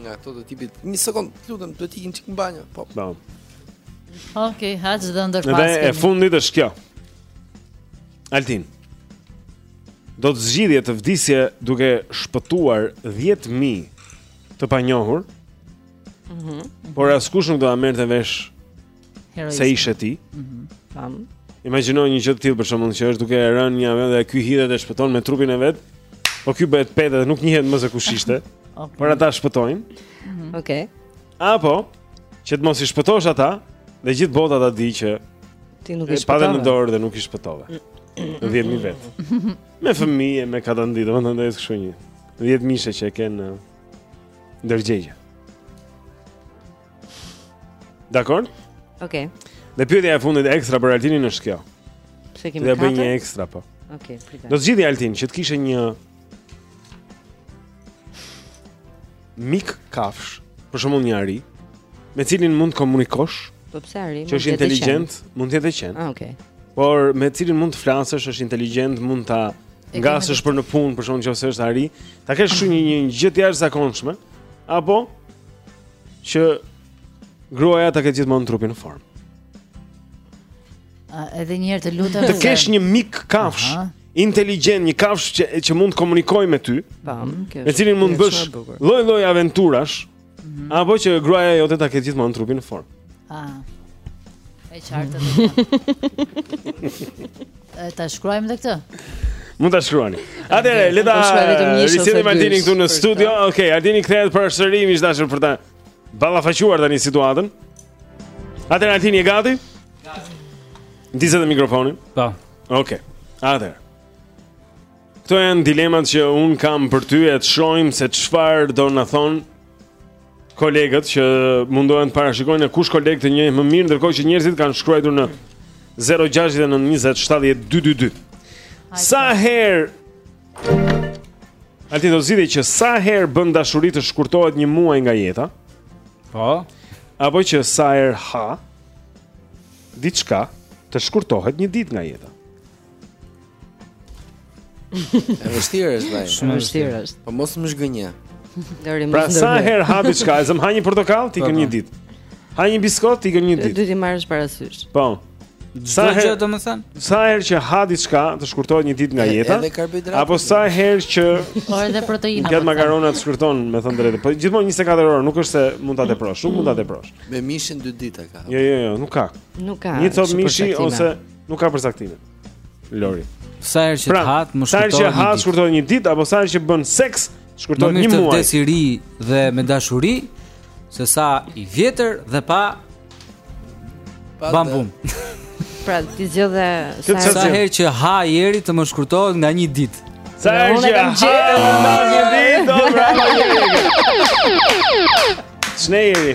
E: Nga këto të tipit, një sekund, të lutem, duhet të ikim çik në banjë. Po.
A: Po.
D: Okej, haq dhe ndërpas.
A: Dhe e fundit është kjo. Altin. Do të zgjidhje të vdisje duke shpëtuar 10.000 të panjohur.
B: Mhm.
A: Mm por askush nuk do ta merrte vesh
D: Heroizmi.
A: Se ishe ti.
B: Mhm. Tam.
A: Imagjino një gjë të tillë për shkakun që është duke rënë një avion dhe ky hidhet e shpëton me trupin e vet. Po ky bëhet petë dhe nuk njihet më se kush ishte.
D: okay.
A: Por ata shpëtojnë. Mm -hmm.
B: Okej. Okay.
A: Apo që të mos i shpëtosh ata dhe gjithë bota ta di që
B: ti nuk i
A: shpëtove. Pate në dorë dhe nuk i shpëtove. 10000 vet. Me fëmijë, me katandi, domethënë do të jetë kështu një. 10000 që e ka në ndërgjegje. Dakord?
B: Okej. Okay.
A: Dhe pyetja e fundit ekstra për Altinin është kjo.
B: Pse kemi
A: katër? Do
B: të bëj
A: një ekstra po.
B: Okej, okay, pritet.
A: Do të zgjidhje Altin që të kishe një mik kafsh, për shembull një ari, me cilin mund të komunikosh.
B: Po pse ari?
A: Që është inteligjent, mund të jetë qen.
B: Ah, okay.
A: Por me cilin mund të flasësh, është inteligjent, mund ta ngasësh për në punë, për shembull nëse është ari, ta kesh shumë një një gjë të jashtëzakonshme, apo që gruaja ta ketë gjithmonë trupin në formë.
D: Edhe një herë të lutem.
A: Të kesh një mik kafsh. Uh -huh inteligjent, një kafsh që që mund të komunikojë me ty.
B: Pam, mm, kjo.
A: Me cilin mund të bësh lloj-lloj aventurash.
D: Mm -hmm.
A: Apo që gruaja jote ta ketë gjithmonë trupin në formë.
D: Ah. E qartë. Ta shkruajmë dhe këtë.
A: Mund ta shkruani. Atëherë, le ta
B: risjellim
A: Altinin këtu në studio. Okej, okay, Altini kthehet përsëri miq të dashur për ta ballafaquar tani situatën. Atëherë Altin je gati? Gati. Ndize dhe mikrofonin.
C: Po.
A: Okej. Okay. Atëherë. Këto janë dilemat që unë kam për ty e të shojmë se çfarë do na thonë kolegët që mundohen të parashikojnë kush koleg të njeh më mirë, ndërkohë që njerëzit kanë shkruar në 069 20 70 222. Atëherë Altin do zgjidhje që sa herë bën dashuri të shkurtohet një muaj nga jeta?
C: Po.
A: Apo që sa herë ha diçka të shkurtohet një ditë nga jeta?
E: E vështirë është vaj.
B: Shumë vështirë është.
E: Po mos më zhgënje.
B: Lori më.
A: Pra sa herë ha diçka, e zëmë ha një portokall ti
C: po, ikën
A: një po. ditë. Ha një biskotë të ikën një ditë.
B: Do t'i marrësh parasysh.
A: Po. Sa
C: herë do
A: të
C: thotë?
A: Sa herë që ha diçka, të shkurtohet një ditë nga jeta. Apo sa herë që
D: Po edhe proteina.
A: Gjithë ato makarona të shkurton, me thënë të drejtën. Po gjithmonë 24 orë, nuk është se mund ta teprosh, nuk mund ta teprosh.
E: Me mishin 2 ditë ka.
A: Jo, jo, jo, nuk ka.
B: Nuk ka.
A: Një copë mishi ose Nuk ka përcaktime. Lori.
C: Sa herë që
A: pra,
C: ha, më shkurtohet.
A: Sa herë që ha
C: të
A: shkurtohet një ditë apo sa herë që bën seks, shkurtohet një muaj.
C: Më mirë të vdes i ri dhe me dashuri se sa i vjetër dhe pa
E: pa
C: bambum.
B: Pra, ti zgjodhe sa
C: herë që ha Eri të më shkurtohet nga një ditë.
A: Sa herë që ha nga një ditë, do bravo.
C: Shumë
B: mirë Eri.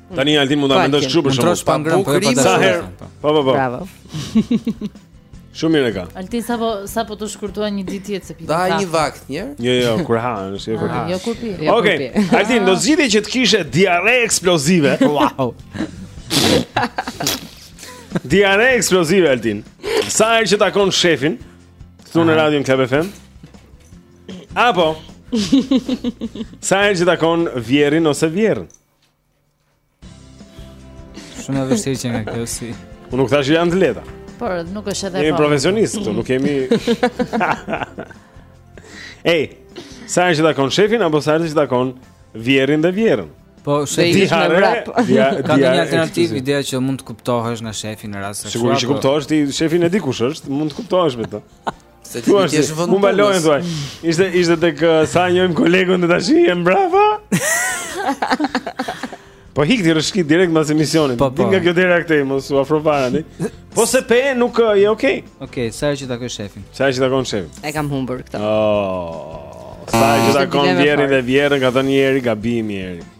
A: Tani Altin mund ta mendosh kështu për shkak
C: pa ngrënë për
E: po
A: sa herë. Po. po po po.
B: Bravo.
A: Shumë mirë ka.
D: Altin sapo sapo t'u shkurtua një ditë tjetër se pi.
E: Ha një vakt një.
A: Jo jo, kur ha, është e vërtetë. Ah,
D: jo kur pi.
B: Jo,
A: Okej. Altin do zgjidhje që të kishe diarre eksplozive.
C: Wow.
A: Diarre eksplozive Altin. Sa herë që takon shefin, këtu në Radio Club FM. Apo. Sa herë që takon vjehrrin ose vjehrrën.
C: Shumë e vështirë që nga kjo si.
A: Unë nuk thashë janë të lehta.
D: Por nuk është edhe.
A: Jemi
D: po.
A: profesionistë këtu, nuk kemi. Ej, sa herë që takon shefin apo sa herë që takon vjehrrin dhe vjehrrën?
C: Po, shefi
B: është me vrap.
A: Ja,
C: ka një alternativë ideja që mund të kuptohesh nga shefi në rast se.
A: Sigurisht që po. kuptohesh ti shefin e di kush është, mund të kuptohesh me të.
E: Se ti nuk jesh
A: në
E: vend.
A: Humba lojën thua. Ishte ishte tek uh, sa e njohim kolegun tash jem brava. Po ik ti rrëshqit direkt mbas emisionit.
C: Po, po.
A: Nga kjo dera këtej mos u afro para tij. Po se pe nuk uh, je okay.
C: Okay, sa herë që takoj shefin.
A: Sa herë që takon shefin.
B: E kam humbur këtë.
A: Oh. Sa herë që takon
B: vjehrrin
A: dhe vjehrrën ka thënë Eri gabim Eri.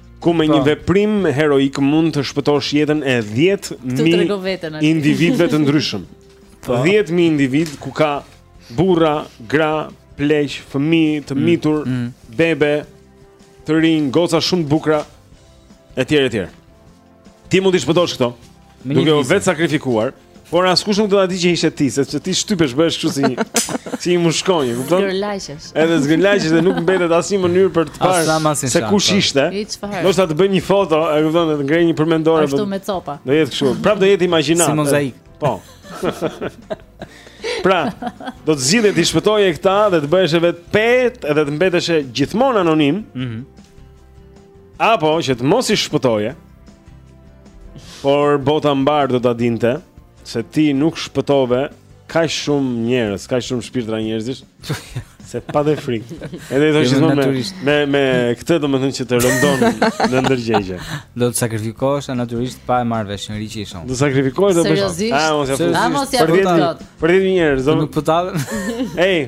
A: ku me një po. veprim heroik mund të shpëtosh jetën e 10000 individëve të ndryshëm. 10000 po. individ ku ka burra, gra, pleq, fëmijë të mm. mitur, mm -hmm. bebe, të rinj, goca shumë të bukura etj etj. Ti mund të shpëtosh këto. Duke u vetësakrifikuar, por askush nuk do ta dijë që ishte ti, sepse ti shtypesh bëhesh kështu si një si një mushkonjë, kupton?
D: Zgërlaqesh.
A: Edhe zgërlaqesh dhe nuk mbetet asnjë mënyrë për të parë se kush
C: po.
A: ishte. Do të të bëjë një foto, e kupton, të ngrejë një përmendore.
D: Ashtu
A: po.
D: me copa.
A: Do jetë kështu. Prap do jetë imagjinatë.
C: Si mozaik.
A: Po. pra, do të zgjidhje t'i shpëtoje këta dhe të bëhesh vetë petë, edhe të mbetesh gjithmonë anonim.
C: Mhm.
A: Mm Apo që të mos i shpëtoje. Por bota mbarë do ta dinte se ti nuk shpëtove kaq shumë njerëz, kaq shumë shpirtra njerëzish. Se pate frikë. Edhe i thosh
C: jo,
A: me, me me këtë domethënë që të rëndon në ndërgjegje.
C: Do të sakrifikohesh natyrisht pa e marrë vesh njeri i shumë.
A: Do sakrifikohesh do të bësh.
D: Seriozisht.
A: Ah, mos ja fut. Për 10 njerëz, do
C: nuk po
A: ta. Ej,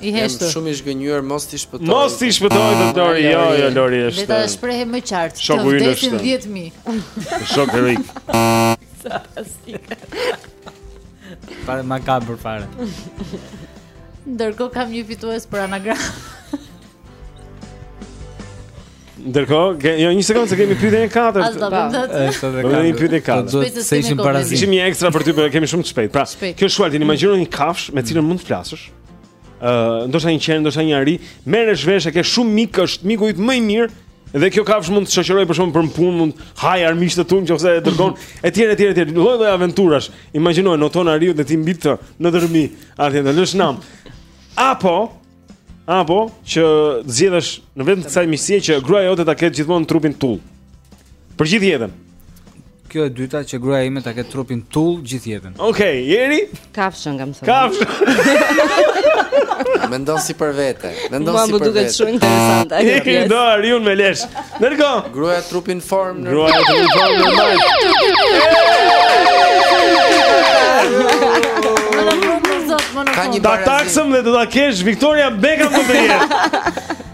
D: I heshtur.
E: Jam shumë i zhgënjyer, mos t'i shpëtoj.
A: Mos t'i shpëtoj të Lori, jo, jo Lori është.
D: Le ta shprehim më qartë. Të vdesin 10000.
A: Shok heroik. Sa asik.
C: Fare makabër fare.
D: Ndërkohë kam një fitues për anagram.
A: Ndërkohë, jo një sekondë se kemi pyetjen e katërt.
D: As do të thotë.
C: Është edhe katërt.
A: Kemi pyetjen e katërt.
C: Se ishim parazit.
A: Ishim një ekstra për ty, por kemi shumë të shpejt. Pra, kjo është Olti, imagjino një kafshë me të cilën mund të flasësh. Uh, ndoshta një qen, ndoshta një ari, merresh vesh e ke shumë mik, është miku yt më i mirë dhe kjo kafshë mund të shoqërojë për shembull për në punë, mund të hajë armiqtë e tu nëse e dërgon etj etj etj. Lloj lloj aventurash. Imagjino noton ariu dhe ti mbi të në Dhërmi, atje e lëshë nam. Apo apo që të zgjedhësh në vend të kësaj miqësie që gruaja jote ta ketë gjithmonë trupin tull. Për gjithë jetën.
C: Kjo e dyta që gruaja ime ta ketë trupin tull gjithë jetën.
A: Okej, okay, Jeri?
B: Kafshën kam thënë.
A: Kafshën.
E: Mendon si për vete. Mendon si për vete.
B: Mua më duket shumë interesante.
A: Jeri do ariun me lesh. Ndërkohë.
E: Gruaja trupin form në.
A: Gruaja trupin form në.
E: Ka një barazim.
A: Ta taksëm dhe do ta kesh Victoria Beckham për të jetë.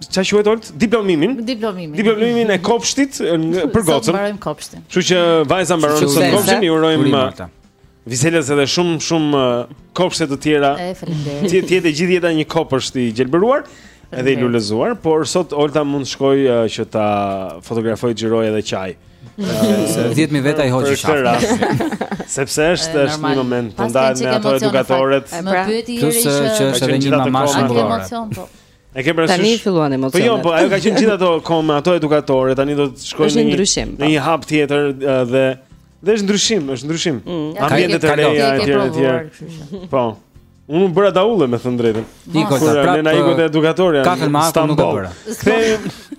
A: Çfarë quhet Olt? Diplomimin.
D: Diplomimin.
A: Diplomimin e kopshtit për gocën.
D: Mbaron kopshtin.
A: Kështu që vajza mbaron sot kopshtin, i urojmë uh, Vizelës edhe shumë shumë uh, kopshte të tjera.
D: Faleminderit.
A: T'i jetë gjithë jeta një kopsht i gjelbëruar edhe i lulëzuar, por sot Olta mund të shkojë uh, që ta fotografojë xhirojë edhe të
C: qajë. 10000 veta i hoqi
A: qafe. Sepse është është një moment të
D: ndajë
A: me ato edukatoret.
D: Më pyeti herë
C: që është edhe një mama
D: shumë e
A: E ke parasysh?
B: Tani filluan emocionet.
A: Po jo, po ajo ka qenë gjithë ato kohë me ato edukatore, tani do të shkojnë në
B: një ndryshim.
A: Në një hap tjetër dhe dhe është ndryshim, është ndryshim. Mm,
D: Ambientet
A: e reja etj etj. Po. Unë u bëra daulle me thënë drejtën. Kur ne na ikte edukatorja.
C: Ka filmat, nuk e bëra.
A: Kthehemi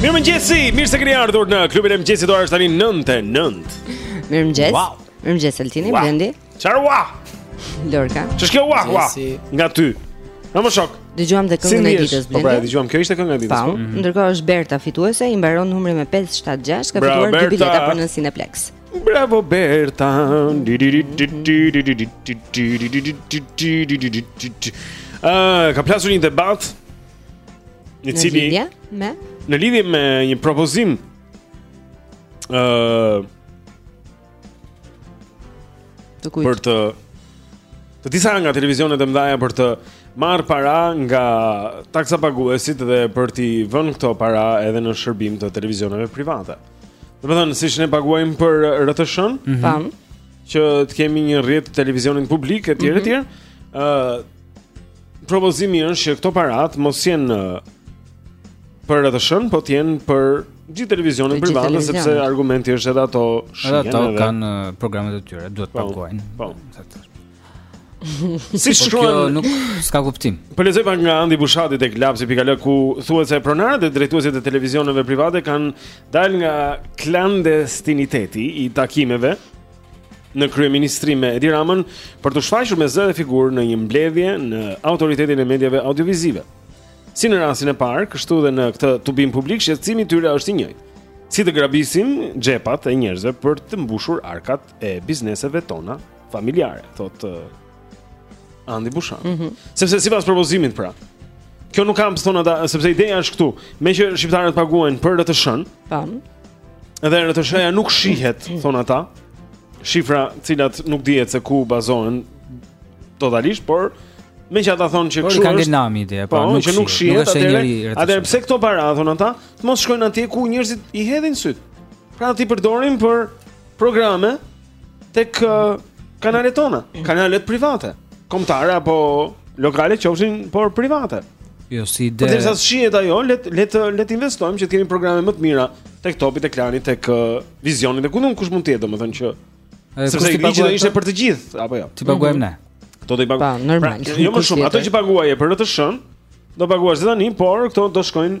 Q: Mirëmëngjesi,
A: mirë se keni ardhur në klubin e mëngjesit, ora është tani 9-9
B: Mirëmëngjesi,
A: wow.
B: mirëmëngjesi, Altini,
A: wow.
B: Blendi
A: Çfarë wa?
B: Lorka
A: Ç'është kjo wa, wa, nga ty Në më shok
B: Dëgjuam dhe këngën e ditës, Blendi
A: Po pra, dëgjuam, kjo ishte kënga e ditës
B: Po,
A: mm-hmm.
B: ndërkohë është Berta fituese, i mbaron numri me 576 Ka fituar dy bileta për në Cineplex
A: Bravo Berta Ka plasur një debat
B: Në lidhje me
A: në lidhje me një propozim ë uh,
B: të kujt
A: për të të disa nga televizionet e mëdha për të marrë para nga taksapaguesit dhe për t'i vënë këto para edhe në shërbim të televizioneve private. Domethënë siç ne paguajmë për
B: RTSH-në, mm-hmm.
A: që të kemi një rrjet televizionin publik etj etj. Mm-hmm. Propozimi është që këto para të mos jenë për RTSH-në, po të jenë për gjithë
C: televizionet
A: private, sepse argumenti është edhe ato shën.
C: Edhe ato kanë programet e tyre, duhet të
A: po, paguajnë.
C: Po. Si
A: shkruan kjo
C: nuk s'ka kuptim.
A: Po lexoj pak nga Andi Bushati tek lapsi.al ku thuhet se pronarët e drejtuesit e televizioneve private kanë dalë nga klandestiniteti i takimeve në kryeministri me Edi Ramën për t'u shfaqur me zë dhe figurë në një mbledhje në autoritetin e mediave audiovizive. Si në rastin e parë, kështu dhe në këtë tubim publik shqetësimi i tyre është i njëjtë. Si të grabisim xhepat e njerëzve për të mbushur arkat e bizneseve tona familjare, thotë Andi Bushati.
B: Mm-hmm.
A: Sepse sipas propozimit pra. Kjo nuk e kanë thënë ata, sepse ideja është këtu. Meqë shqiptarët paguajnë për rtsh.
B: Po.
A: Edhe rtsh nuk shihet, thonë ata. Shifra, të cilat nuk dihet se ku bazohen totalisht, por Meqë ata thonë që kështu është.
C: Po kanë nami ide,
A: po,
C: po nuk
A: që nuk
C: shihet
A: atëherë. Atëherë pse këto para thonë ata, të mos shkojnë atje ku njerëzit i hedhin sytë. Pra t'i përdorim për programe tek uh, kanalet tona, kanalet private, kombëtare apo lokale qofshin por private.
C: Jo si ide.
A: Po derisa s'shihet ajo, le le të le të investojmë që të kemi programe më të mira tek Topi tek Klani tek uh, Vizioni dhe kush mund të jetë domethënë që sepse i
C: paguajmë
A: ishte për të gjithë apo jo.
C: T'i paguajmë ne.
A: Këto do i paguajmë.
B: Po, normal.
A: Pra, jo më shumë, ato që paguaje për rtsh, do paguash tani, por këto do shkojnë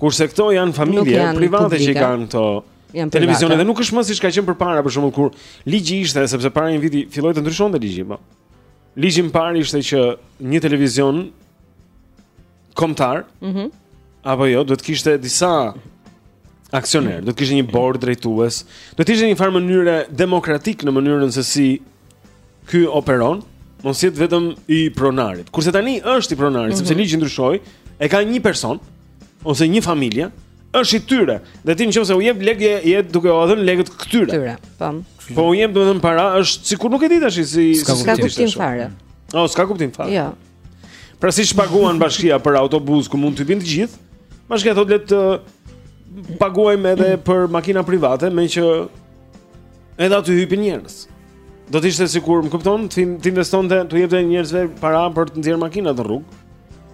A: Kurse këto janë familje
B: janë
A: private që i kanë këto televizione dhe nuk është më siç ka qenë përpara për shembull kur ligji ishte sepse para një viti filloi të ndryshonte ligji, po. Ligji më parë ishte që një televizion kombëtar,
B: ëh, mm
A: apo jo, duhet të kishte disa aksionerë, duhet të kishte një bord drejtues, duhet të ishte një farë mënyre demokratik në mënyrën se si ky operon, mos jetë vetëm i pronarit. Kurse tani është i pronarit, mm
B: -hmm.
A: sepse ligji ndryshoi, e ka një person ose një familje, është i tyre. Dhe ti nëse u jep lekë, je duke u dhënë lekët këtyre.
B: Këtyre, po.
A: Po u jep domethënë para, është sikur nuk e di tash si
B: s'ka kuptim fare.
A: Jo, s'ka kuptim fare.
B: Jo.
A: Pra siç paguan bashkia për autobusë ku mund të vinë të gjithë? Bashkia thotë le të paguajmë edhe për makina private, meqë Edhe aty hypin njerëz. Do të ishte sikur, më kupton, ti t'i investonte, t'u jepte njerëzve para për të nxjerrë makinat në rrugë.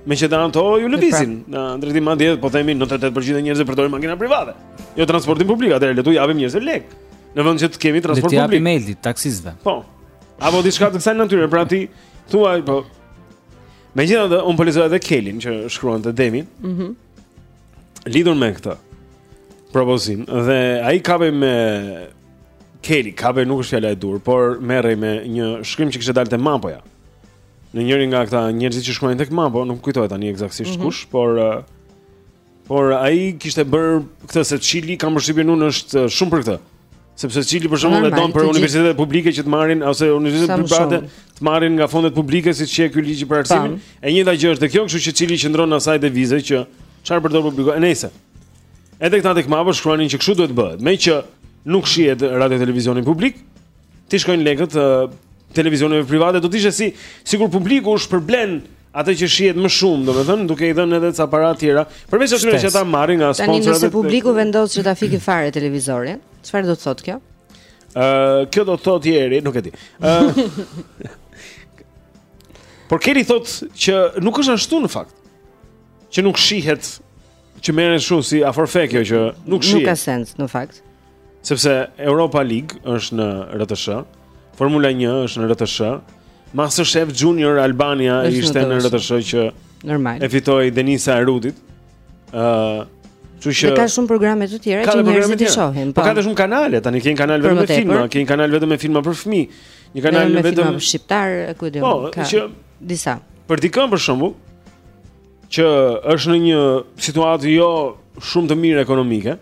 A: Meqë ata po lëvizin pra. Në drejtim madje, po themi në 38% e njerëzve përdorin makina private Jo transportin publik, atëherë le t'u japim njerëzve lekë Në vend që të kemi transport
C: publik Le
A: t'u
C: japim, e di, taksive
A: Po, apo diçka të kësaj natyre, pra ti Thuaj, po Megjithatë, unë pëllizoj po edhe Kelin që shkruan të demin
B: mm -hmm.
A: lidhur me këtë propozim dhe ai kapej me Keli, kapej nuk është fjala e duhur, por merrej me një shkrim që kishte dalë te Mapoja. Me njërin nga këta njerëzit që shkruajnë tek Mapo, nuk kujtohet tani eksaktësisht
B: mm -hmm.
A: kush, por eh, por ai kishte bërë këtë se Çili kam përshtypjen unë është eh, shumë për këtë. Sepse Çili për shembull e don për universitetet publike që të marrin ose universitetet private të marrin nga fondet publike siç qe ky ligj për arsimin. E njëjta gjë është dhe kjo, kështu që Çili i qëndron asaj devize që çfarë për të publikuar. Se edhe këta tek Mapo shkruanin që kështu duhet të bëhet, meqë nuk shihet radiotelevizioni publik, t'i shkojnë lekët uh, televizioneve private do të ishte si sikur publiku u shpërblen atë që shihet më shumë, domethënë duke i dhënë edhe ca para të tjera, përveç atyre që ata marrin nga
B: sponsorët.
A: Tani
B: nëse publiku vendos që ta fikë fare televizorin, çfarë do të thotë kjo?
A: Ë, uh, kjo do të thotë ieri, nuk e di. Ë. Uh, por Keli thotë që nuk është ashtu në fakt. Që nuk shihet Që merren shumë si apofe kjo që nuk shihet.
B: Nuk ka sens në fakt.
A: Sepse Europa League është në RTSH, Formula 1 është në RTSH, MasterChef Junior Albania
B: është
A: ishte në RTSH që
B: normal.
A: E fitoi Denisa Erudit. Ëh, uh, kështu që
B: ka shumë programe të tjera që njerëzit i shohin.
A: Po, po ka të shumë kanale, tani kanë kanal vetëm me filma, kanë kanal vetëm me filma për fëmijë. Një kanal vetëm me
B: filma shqiptarë, ku di unë, po, ka
A: që
B: disa.
A: Për dikën për shembull, që është në një situatë jo shumë të mirë ekonomike,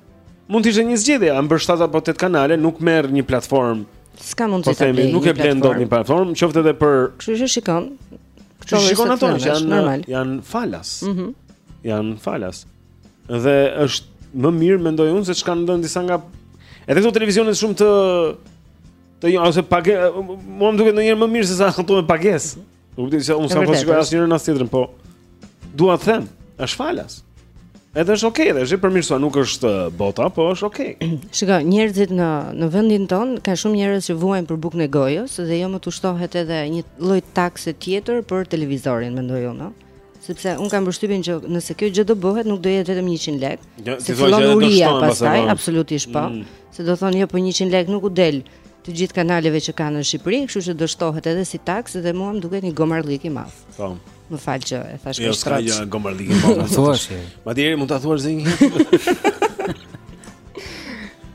A: mund të ishte një zgjidhje, aman për 7 apo 8 kanale, nuk merr një platformë.
B: S'ka mundësi
A: po
B: të
A: themi, nuk e blen dot një platformë, qoftë edhe për
B: Kështu që shikon.
A: Kështu që shikon ato që janë
B: normal.
A: Janë falas.
B: Mhm.
A: Mm janë falas. Dhe është më mirë mendoj unë se çka ndon disa nga edhe këto televizionet shumë të të jo, ose pagesë, mua më duket ndonjëherë më mirë se sa ato me pagesë. Mhm. Nuk di se unë
B: sa
A: po
B: shikoj
A: asnjërin as tjetrin, po dua të them, është falas. Edhe është okay, është përmirësuar, nuk është uh, bota, po është okay.
B: Shiko, njerëzit në në vendin tonë ka shumë njerëz që vuajnë për bukën e gojës dhe jo më të shtohet edhe një lloj takse tjetër për televizorin, mendoj unë, no? sepse unë kam përshtypjen që nëse kjo gjë do bëhet nuk do jetë vetëm 100 lekë.
A: Ja, si thua që do
B: të
A: shtohen
B: pastaj? Absolutisht po.
A: Mm.
B: Se do thonë jo po 100 lekë nuk u del të gjithë kanaleve që kanë në Shqipëri, kështu që do shtohet edhe si taksë dhe mua më duket një gomarllëk i madh.
A: Po.
B: Më fal që e
A: thashë
B: kështu troç.
A: Jo, s'ka gomarllëk i madh.
C: Thua se.
A: Madje mund ta thuash zënjë.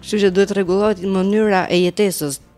B: Kështu që duhet të rregullohet mënyra e jetesës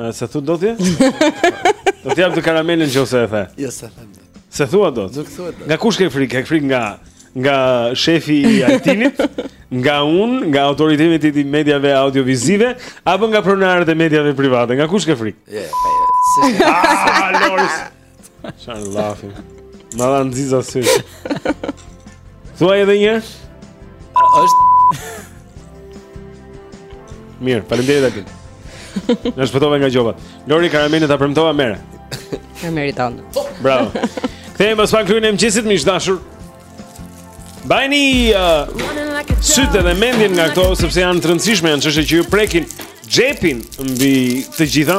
A: A
B: s'e
A: thua
E: dot ti? Do të
A: ta jap karamelen nëse e the.
E: Jo s'e them.
A: S'e thua dot.
E: Nuk e thua dot.
A: Nga kush ke frikë? Ke frikë nga nga shefi i Altinit, nga unë, nga autoriteti i mediave audiovizive apo nga pronarët e mediave private? Nga kush ke frikë?
E: Je, yeah, je. Se.
A: Ah, Loris. Çan lafin. Ma dha nxiza sy. Thuaje edhe një herë?
E: Është
A: Mirë, faleminderit aty. Na shpëtove nga gjoba. Lori karamelen ta premtova merre.
B: E meriton.
A: Bravo. Kthehemi pas pak kryeni mëngjesin miq të dashur. Mbajini uh, sytë dhe mendjen nga këto sepse janë të rëndësishme, janë çështje që ju prekin xhepin mbi të gjitha.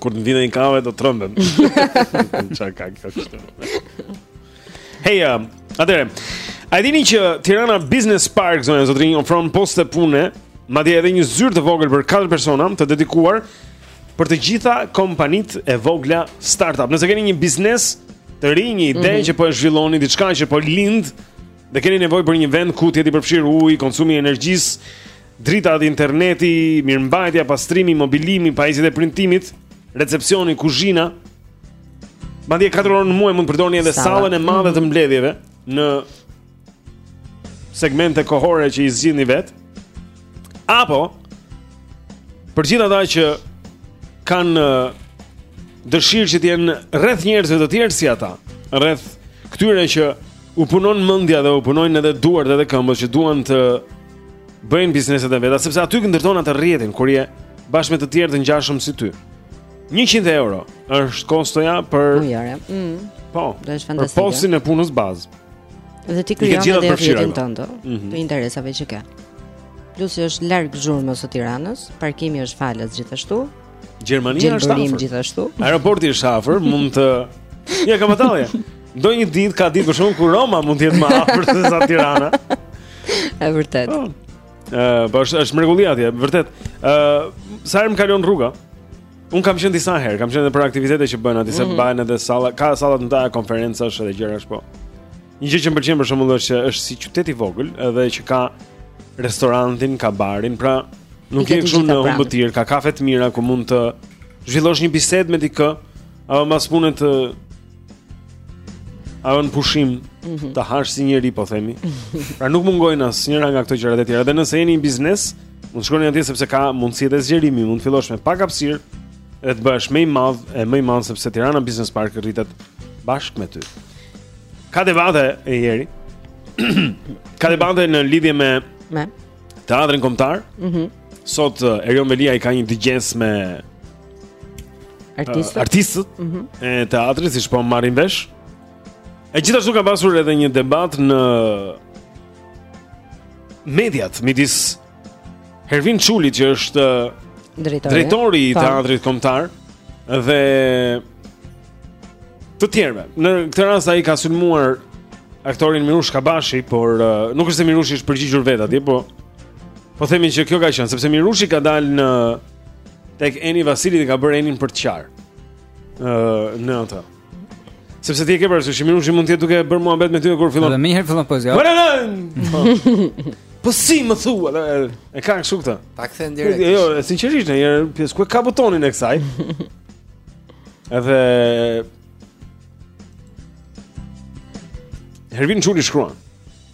A: Kur të vjen një kafe do trembem. Çfarë ka kjo kështu? Hey, um, atëherë. A dini që Tirana Business Park zonja zotërinj ofron poste pune, madje edhe një zyrë të vogël për katër persona të dedikuar për të gjitha kompanitë e vogla startup. Nëse keni një biznes të ri, një ide
B: mm -hmm.
A: që po e zhvilloni, diçka që po lind, dhe keni nevojë për një vend ku të jetë i përfshirë uji, konsumi i energjisë, Dritat, interneti, mirëmbajtja, pastrimi, mobilimi, pajisjet e printimit, recepsioni, kuzhina. Madje 4 orë në muaj mund të përdorni edhe sallën e madhe të mhm. mbledhjeve në segmente kohore që i zgjidhni vetë. Apo për gjithë ata që kanë dëshirë që të jenë rreth njerëzve të tjerë si ata, rreth këtyre që U punon mendja dhe u punojnë edhe duart edhe këmbët që duan të bëjnë bizneset e veta, sepse aty ndërton atë rrjetin, kur je bashkë me të tjerë të ngjashëm si ty. 100 euro është kostoja për
B: mujore. Mm.
A: Po.
B: Po është fantastike.
A: Për postin e punës bazë.
B: Dhe ti krijon edhe rrjetin tënd
A: mm -hmm.
B: të interesave që ke. Plus është larg zhurmës së Tiranës, parkimi është falas gjithashtu.
A: Gjermania është afër.
B: gjithashtu.
A: Aeroporti është afër, mund të Ja kam atallje. Ndonjë ditë ka ditë sa kur Roma mund të jetë më afër se sa Tirana.
B: Është vërtet. Po.
A: Ë, po është është mrekulli atje, vërtet. Ë, sa herë më kalon rruga? Un kam qenë disa herë, kam qenë për aktivitete që bëhen atje, se
B: mhm.
A: bëhen edhe salla, ka salla të mëdha konferencash edhe gjërash po. Një gjë që më pëlqen për shembull është që është si qytet i vogël, edhe që ka restorantin, ka barin, pra nuk je
B: këtu
A: në humbëtirë, ka kafe të mira ku mund të zhvillosh një bisedë me dikë, apo mbas punës të apo në pushim
B: mm -hmm.
A: të hash si njeri po themi. Pra nuk mungojnë asnjëra nga këto gjëra të tjera. Dhe nëse jeni një biznes, mund të shkoni atje sepse ka mundësi të zgjerimi, mund të fillosh me pak hapësirë dhe të bëhesh më i madh e më i madh sepse Tirana Business Park rritet bashkë me ty. Ka debate Eri. Ka debate në lidhje me
B: me
A: teatrin kombëtar.
B: Mhm.
A: Mm Sot uh, Erion Veliaj ka një dëgjesë me
B: artistët.
A: Uh, artistët
B: mm -hmm.
A: e teatrit siç po marrim vesh. E gjithashtu ka pasur edhe një debat në mediat midis Hervin Çulit që është
B: drejtori,
A: drejtori i
B: po.
A: teatrit kombëtar dhe të tjerëve. Në këtë rast ai ka sulmuar aktorin Mirush Kabashi, por uh, nuk është se Mirushi është përgjigjur vetë atje, po po themi që kjo ka qenë sepse Mirushi ka dalë në tek Eni Vasili dhe ka bërë Enin për të qarë. Ëh, uh, në atë. Sepse ti e ke parasysh që Mirushi mund të jetë duke bërë muhabet me ty kur fillon.
C: Dhe menjëherë fillon poezia.
A: Po. po si më thua, e ka kështu këtë.
E: Ta kthen direkt.
A: Jo, jo sinqerisht, një pjesë ku e ka butonin e kësaj. Edhe Hervin Çuli shkruan.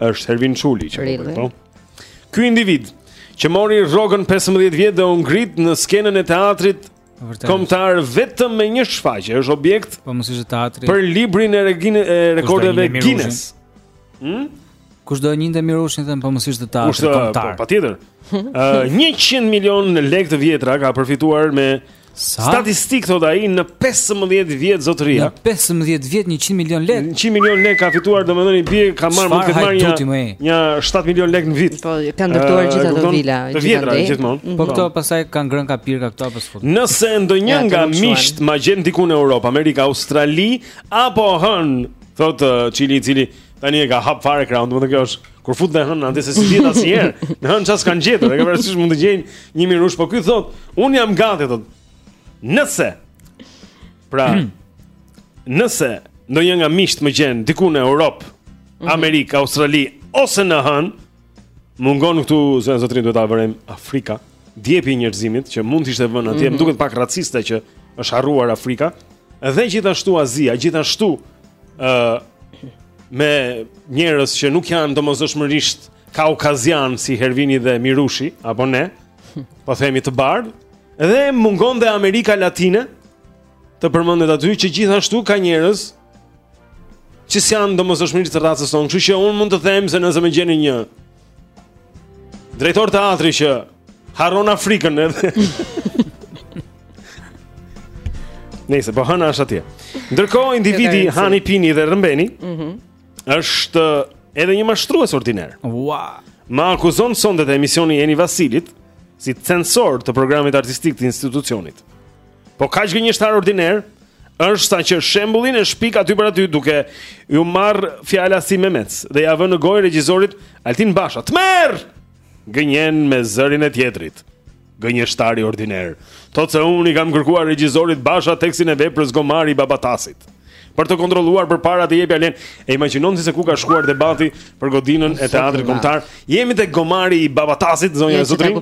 A: Është Hervin Çuli që po bëj, po. Ky individ që mori rrogën 15 vjet dhe u ngrit në skenën e teatrit Kombëtar vetëm me një shfaqje, është objekt.
C: Po mos ishte teatri.
A: Për librin e regine, e rekordeve Guinness. Hm?
C: Kush do njihte Mirushin them po mos ishte teatri
A: Kush,
C: kombëtar.
A: Po patjetër. Ë uh, 100 milionë lekë të vjetra ka përfituar me uh, Sa? Statistikë thot ai në 15 vjet zotëria.
C: Në 15 vjet 100 milion lekë.
A: 100 milion lekë ka fituar, domethënë i bie ka marrë mund të marrë një një 7 milion lekë në vit.
B: Po kanë ndërtuar gjithë ato vila gjithandej.
A: gjithmonë. Mhm.
C: Po këto pastaj kanë ngrënë ka pirë ka këto apo s'fut.
A: Nëse ndonjë nga miqt ma gjen diku në Europë, Amerikë, Australi apo hënë, thot Çuli i cili tani e ka hap fare krahun, domethënë kjo është Kur fut në hënë, se s'i dihet asnjëherë. Në hënë ça s'kanë gjetur, e ke parasysh mund të gjejnë një Mirush, po ky thot, un jam gati thot. Nëse. Pra, nëse ndonjë nga miqtë më gjen diku në Europë, mhm. Amerikë, Australi ose në hënë, mungon këtu zonja zotërinj duhet ta vërejmë Afrika. djepi i njerëzimit që mund të ishte vënë atje,
B: mm
A: -hmm. duket pak raciste që është harruar Afrika dhe gjithashtu Azia, gjithashtu ë uh, me njerëz që nuk janë domosdoshmërisht kaukazian si Hervini dhe Mirushi apo ne, po themi të bardhë, dhe mungon dhe Amerika Latine të përmendet aty që gjithashtu ka njerëz Që s'janë domosdoshmërisht të racës tonë Kështu që unë mund të them se nëse më gjeni një drejtor teatri që harron Afrikën edhe Nëse po hëna është atje. Ndërkohë individi hani pini dhe rëmbeni, ëh,
B: mhm.
A: është edhe një mashtrues ordiner.
C: Ua.
A: Më akuzon sonte te emisioni Eni Vasilit si censor të programit artistik të institucionit. Po kaq gënjeshtar ordiner është saqë shembullin e shpik aty për aty duke iu marrë fjala si memec dhe ia vë në gojë regjisorit Altin Basha. Tmerr! Gënjen me zërin e tjetrit. Gënjeshtari ordiner. Thotë se unë i kam kërkuar regjisorit Basha tekstin e veprës Gomari i Babatasit. për të kontrolluar përpara të jepja lejen. E imagjinon ti se ku ka shkuar debati për godinën e teatrit kombëtar? Jemi te gomari i Babatasit, zonja e
B: zotërinj.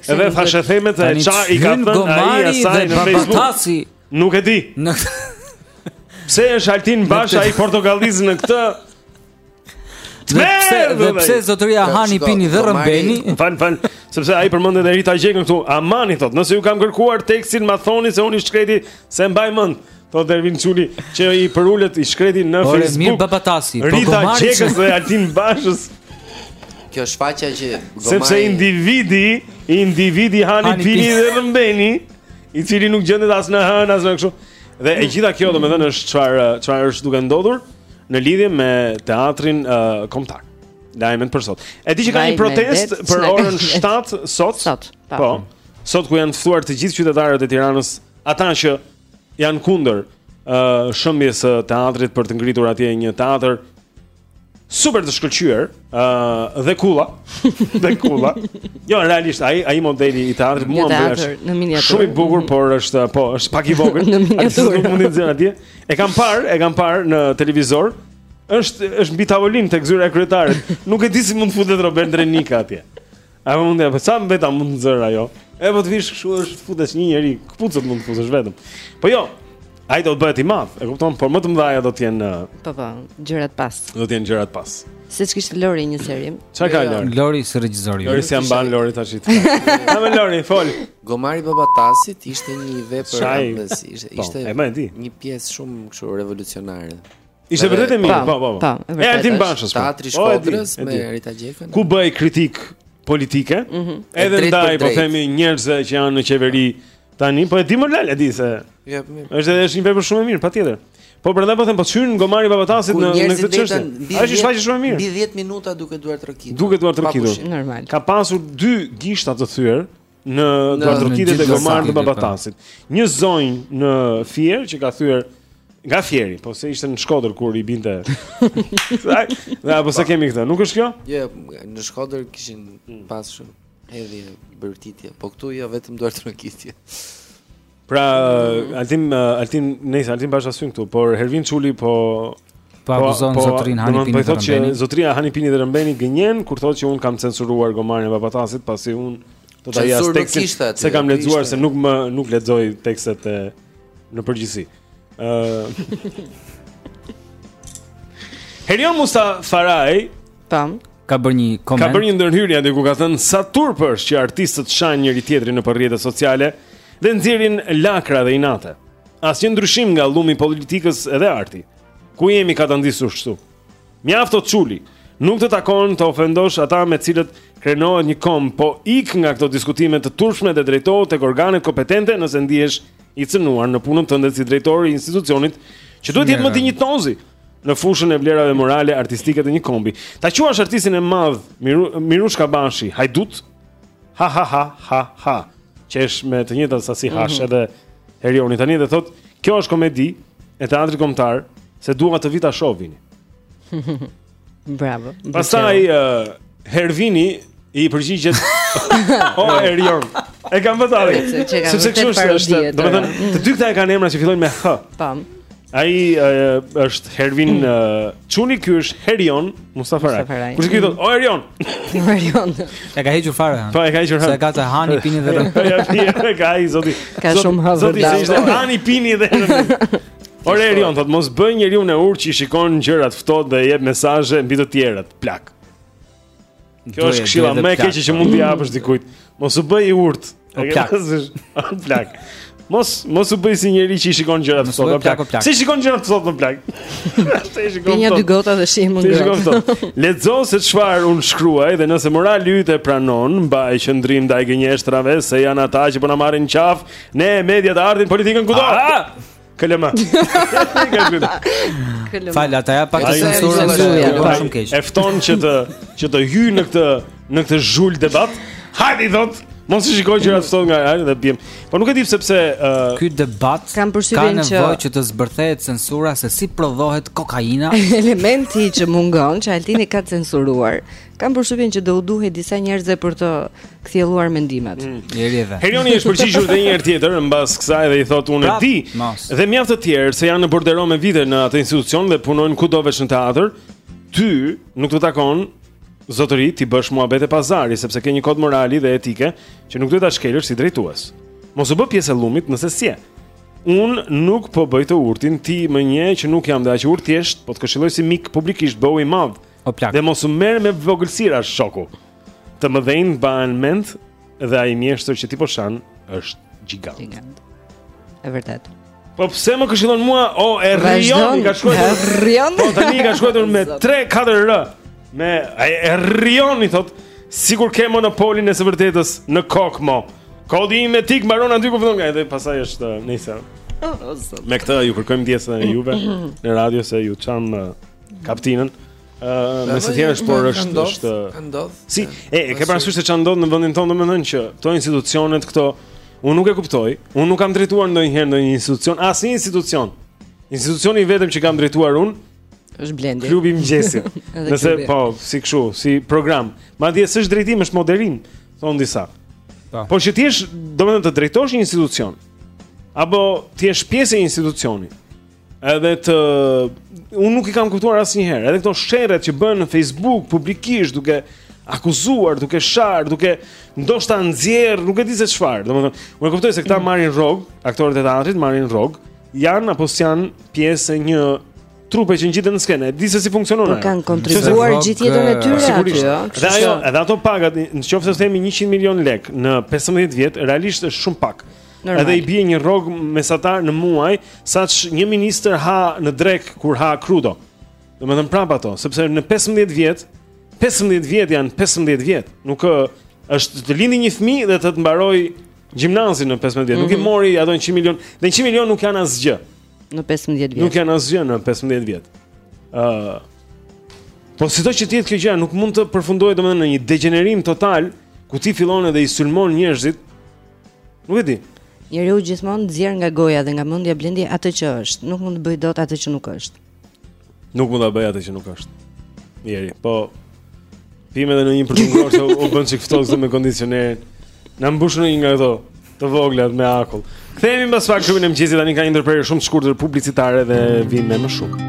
A: Edhe thashethemet e ça i ka thënë ai asaj në Facebook.
C: Babatasi
A: nuk e di. Pse është Altin Basha i Portokallisë në këtë?
C: Dhe pse dhe pse zotëria Hani pini dhe rëmbeni?
A: Fal fal, sepse ai përmend dhe Rita Gjekën këtu. Amani thot, nëse ju kam kërkuar tekstin, ma thoni se unë i shkreti s'e mbaj mend. Thot Hervin Çuli që i përulet i shkreti në
C: Ore,
A: Facebook.
C: Mirë babatasi, po
A: Rita Gjekës dhe Altin Bashës.
E: Kjo është faqja që gomari...
A: Sepse individi, individi Hani,
C: hani
A: pini dhe rëmbeni, i cili nuk gjendet as në hënë as në kështu. Dhe e gjitha kjo domethënë është çfarë çfarë është duke ndodhur në lidhje me teatrin uh, kombëtar. Lajmet për sot. E di që ka një
B: protestë
A: për orën 7 sot.
B: Sot. Po.
A: po. Sot ku janë ftuar të gjithë qytetarët e Tiranës, ata që janë kundër uh, shembjes së teatrit për të ngritur atje një teatër super të shkëlqyer, ë uh, dhe kulla, dhe kulla. Jo, realisht ai ai modeli i teatrit mua më pëlqen. Shumë i bukur, por është po, është pak i vogël.
B: Në miniaturë.
A: Nuk mundi të zënë atje. E kam parë, e kam parë në televizor. Është është mbi tavolinë tek zyra e kryetarit. Nuk e di si mund të futet Robert Ndrenika atje. A po mundja, po sa mbeta mund të zëra jo. E po të vish kështu është futesh një njeri, këpucët mund të futesh vetëm. Po jo. Ai do të bëhet i madh, e kupton, por më të mëdha do të jenë
B: Po po, gjërat pas.
A: Do të jenë gjërat pas.
B: Siç kishte Lori një seri.
A: Ça ka jo, jo. Lori?
C: Lori si regjizor
A: Lori s'e mban Lori tash. Ça me Lori, fol
E: Gomari i Babatasit ishte një ide
A: për
E: Ramës, ishte
A: po,
E: ishte një pjesë shumë kështu revolucionare.
A: Ishte vërtet e mirë, po, po,
B: po. po
A: e Altin Bashës. Po.
E: Teatri
A: i
E: Shkodrës me Rita Gjekën.
A: Ku bëi kritikë politike?
E: Mhm.
A: Edhe ndaj po themi njerëzve që janë në qeveri tani, po e di më lal, e di se.
E: Jo, po mirë.
A: Është edhe është një vepër shumë e mirë, patjetër. Po prandaj po them, po ç'hyn Gomari i
E: Babatasit
A: në në këtë çështje. Ai është shfaqje shumë e mirë.
E: Mbi 10 minuta duke duartrokitur.
A: Duke
E: duartrokitur.
B: Normal.
A: Ka pasur dy gishta të thyer. në
C: duartrokitjet
A: e Gomarit të Babatasit. Një zonjë në Fier që ka thyer nga Fieri, po se ishte në Shkodër kur i binte. Ja, po s'e kemi këtë? Nuk është kjo?
E: Jo, jo në Shkodër kishin hmm. pas shumë edhe bërtitje, po këtu jo vetëm duartrokitje.
A: Pra, mm. Altin, Altin, nejse, Altin Basha s'hyn këtu, por Hervin Çuli po...
C: Po, po akuzon po, zotërinë
A: Hani
C: Pini dhe Rëmbeni.
A: Zotëria Hani Pini dhe Rëmbeni gënjen, kur thotë që unë kam censuruar Gomarin e Babatasit, pasi unë... Do të jas tekstin, s'e kam lexuar, se nuk më nuk lexoj tekstet e, në përgjithësi. Uh, Herion Mustafaraj,
B: Tam.
C: Ka bërë një koment.
A: Ka bërë një ndërhyrje aty ku ka thënë sa turp është që artistët shajnë njëri-tjetrin nëpër rrjetet sociale dhe nxjerrin lakra dhe inate. Asnjë ndryshim nga llumi i politikës edhe arti. Ku jemi katandisur kështu? Mjaft o Çuli. Nuk të takon të ofendosh ata me të cilët krenohet një komb, po ik nga këto diskutime të turpshme dhe drejtohu tek organet kompetente nëse ndihesh i cënuar në punën tënde si drejtor i institucionit që duhet të jetë më dinjitozi. në fushën e vlerave morale, artistike të një kombi. Ta quash artistin e madh Miru, Mirush Kabashi, hajdut. Ha ha ha ha ha. Qesh me të njëjtën sasi mm
B: -hmm.
A: hash edhe Herioni tani dhe thotë, kjo është komedi e teatrit kombëtar, se do ta vija ta shoh, Vini.
B: Bravo.
A: Pastaj uh, Hervini I përgjigjet O Erion. E kam
B: vëtari.
A: Sepse kështu është, është, domethënë,
B: mm.
A: të dy këta e kanë emra që fillojnë me H.
B: Tam.
A: Ai është Hervin Çuni, ky është Herion Mustafaraj. Kush i thotë O Erion?
B: O Erion.
C: E ka hequr h-në fare.
A: Po e ka hequr.
C: Sa ka të hani pini dhe rënë.
A: Ja pini, e ka ai zoti.
B: Ka shumë ha
A: zoti.
B: Zoti
A: ishte hani pini dhe rënë. O Erion, thotë mos bëj njeriun e urtë që i shikon gjërat ftohtë dhe jep mesazhe mbi të tjerët. Plak. Kjo është këshilla më e keqe që mund t'i japësh dikujt. Mos u bëj i urtë.
C: O plak.
A: O plak. Mos mos u bëj si njeri që i shikon gjërat ftohtë.
C: Plak, plak.
A: Si shikon gjërat ftohtë plak? Si shikon.
B: Pi nja dy gota dhe shih mund.
A: Si shikon këto. Lexo se çfarë unë shkruaj dhe nëse morali yt e pranon, mbaj qëndrim ndaj gënjeshtrave se janë ata që po na marrin në qafë mediat, artin, politikën kudo. Këllëma
C: Fala, ta ja pak të censurë
A: dhe
C: e bërë shumë keq.
A: E fton që të, që të hyjë në këtë, në këtë zhul debat Hajde i thotë Mos i shiko gjërat ashtu nga ai dhe bjem. Po nuk e di sepse uh,
C: ky debat ka
B: nevojë që...
C: që të zbërthehet censura se si prodhohet kokaina,
B: elementi që mungon që Altini ka censuruar. Kam përshtypjen që do u duhet disa njerëzve për të kthjelluar mendimet. Mm.
C: Njeri edhe.
A: Herioni është përgjigjur edhe një herë tjetër mbas kësaj dhe i thotë unë e di. Dhe mjaft të tjerë se janë në bordero me vite në atë institucion dhe punojnë kudo veç në teatër. Ty nuk të takon zotëri të bësh muhabete pazari sepse ke një kod morali dhe etike që nuk duhet ta shkelësh si drejtues. Mos u bëj pjesë e llumit nëse s'je. Unë nuk po bëj të urtin ti më njeh që nuk jam dhe aq i urtë, thjesht po të këshilloj si mik publikisht bëhu i madh
C: O plak.
A: Dhe mos u merr me vogëlsira shoku. Të mëdhenj mbahen mend dhe ai mjeshtër që ti po shan është gjigant.
B: Gjigant. E vërtetë.
A: Po pse më këshillon mua o Errion, ka shkruar
B: Errion.
A: Po tani ka shkruar me 3 4 r. Me Errion i thotë sikur ke monopolin e së vërtetës në kokë mo. Kodi im etik mbaron aty ku fillon nga edhe pastaj është nëse. Me këtë ju kërkojmë ndjesë ne juve në radio se ju çamë kaptinën. Ëh, nëse ti je por është është
E: ndodh.
A: Si, e, e ke parasysh se ça ndodh në vendin tonë domethënë që këto institucionet këto unë nuk e kuptoj, unë nuk kam drejtuar ndonjëherë ndonjë institucion, asnjë institucion. Institucioni i vetëm që kam drejtuar unë
B: është Blendi.
A: Klubi i mëngjesit. Nëse po, si kështu, si program. Madje s'është drejtim, është moderim, thonë disa.
C: Po.
A: Por që ti je, domethënë të drejtosh një institucion apo ti je pjesë e institucionit. Edhe unë nuk i kam kuptuar asnjëherë, edhe këto sherret që bëhen në Facebook publikisht duke akuzuar, duke shar, duke ndoshta nxjerr, nuk e di se çfarë. Domethënë, unë e kuptoj se këta mm. marrin rrogë, aktorët e teatrit marrin rrogë, janë apo s'janë pjesë e një trupe që ngjiten në skenë. Di se si funksionon
B: po
A: ajo.
B: Kanë kontribuar gjithë jetën e tyre aty. Jo?
A: Dhe ajo, edhe ato pagat, nëse themi 100 milionë lek në 15 vjet, realisht është shumë pak.
B: Normal.
A: Edhe i bie një rrogë mesatare në muaj, sa ç'një ministër ha në drekë kur ha krudo. Domethënë prapë ato, sepse në 15 vjet, 15 vjet janë 15 vjet. Nuk është të lindë një fëmijë dhe të të mbarojë
G: gjimnazin në 15 vjet. Mm -hmm. Nuk i
B: mhm.
G: mori ato 100 milion, dhe 100 milion nuk janë asgjë
B: në 15 vjet.
G: Nuk janë asgjë në 15 vjet. Ëh. Uh, po sido që të jetë kjo gjë, nuk mund të përfundojë domethënë në një degjenerim total ku ti fillon edhe i sulmon njerëzit Nuk e di.
B: Njeriu gjithmonë nxjerr nga goja dhe nga mendja Blendi atë që është. Nuk mund të bëjë dot atë që nuk është.
G: Nuk mund ta bëjë atë që nuk është. Njeri, po pimë edhe në një përtungor se u bë një çik ftohtë me kondicionerin. Na mbush në një nga këto të vogla me akull. Kthehemi mbas pak shumë në mëngjesit tani ka një ndërprerje shumë të shkurtër publicitare dhe vijmë me më shumë.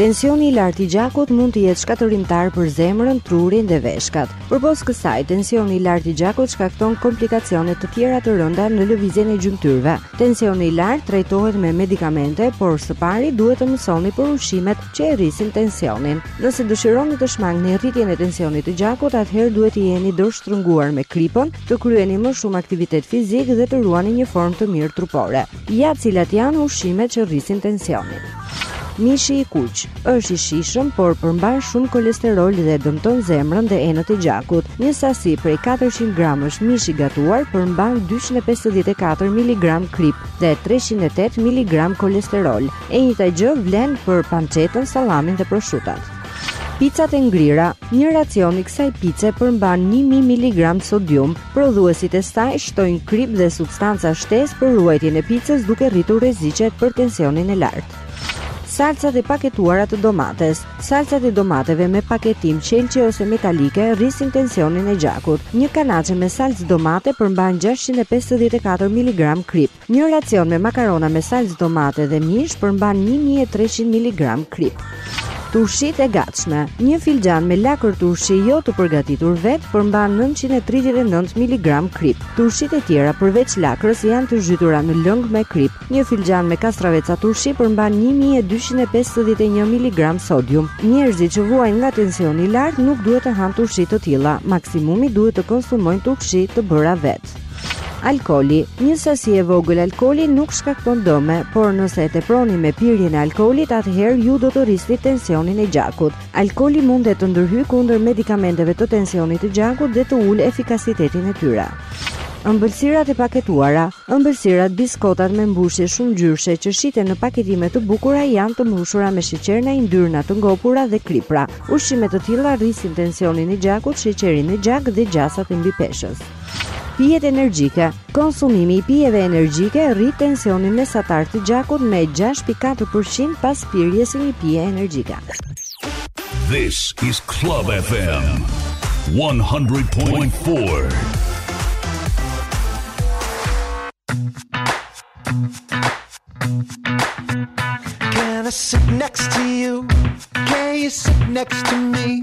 B: Tensioni i lartë i gjakut mund të jetë shkatërrimtar për zemrën, trurin dhe veshkat. Përpos kësaj, tensioni i lartë i gjakut shkakton komplikacione të tjera të rënda në lëvizjen e gjymtyrëve. Tensioni i lartë trajtohet me medikamente, por së pari duhet të mësoni për ushqimet që e rrisin tensionin. Nëse dëshironi të shmangni rritjen e tensionit të gjakut, atëherë duhet të jeni dorështrënguar me kripën, të kryeni më shumë aktivitet fizik dhe të ruani një formë të mirë trupore. Ja cilat janë ushqimet që rrisin tensionin. Mishi i kuq është i shijshëm, por përmban shumë kolesterol dhe dëmton zemrën dhe enët e gjakut. Një sasi prej 400 gramësh mish i gatuar përmban 254 miligram kripë dhe 308 miligram kolesterol. E njëjta gjë vlen për pançetën, sallamin dhe proshutat. Picat e ngrira, një racion i kësaj pice përmban 1000 miligram sodium, Prodhuesit e saj shtojnë kripë dhe substanca shtesë për ruajtjen e picës duke rritur rreziqet për tensionin e lartë. Salcat e paketuara të domates. Salcat e domateve me paketim qelqi ose metalike rrisin tensionin e gjakut. Një kanaçe me salcë domate përmban 654 miligram kripë. Një racion me makarona me salcë domate dhe mish përmban një mijë e treqind miligramë kripë. Turshitë e gatshme. Një filxhan me lakër turshi jo të përgatitur vetë përmban nëntëqind e tridhjetë e nëntë miligramë kripë. Turshitë e tjera përveç lakrës janë të zhytura në lëng me kripë. Një filxhan me kastraveca turshi përmban një mijë e dyqind e pesëdhjetë e një miligramë sodium. Njerëzit që vuajnë nga tensioni i lartë nuk duhet të hanë turshi të tilla, maksimumi duhet të konsumojnë turshi të bëra vetë. Alkooli. Një sasi e vogël alkooli nuk shkakton dëme, por nëse e teproni me pirjen e alkoolit, atëherë ju do të rrisni tensionin e gjakut. Alkooli mund të ndërhyjë kundër medikamenteve të tensionit të gjakut dhe të ulë efikasitetin e tyre. Ëmbëlsirat e paketuara. Ëmbëlsirat, biskotat me mbushje shumëngjyrëshe që shiten në paketime të bukura janë të mbushura me sheqerna, yndyrna të ngopura dhe kripra. Ushqime të tilla rrisin tensionin e gjakut, sheqerin në gjak dhe gjasat e mbipeshës. Pijet energjike. Konsumimi i pijeve energjike rrit tensionin mesatar të gjakut me 6.4% pas pirjes së një pije energjike.
R: This is Club FM 100.4.
N: Can I sit next to you? Can you sit next to me?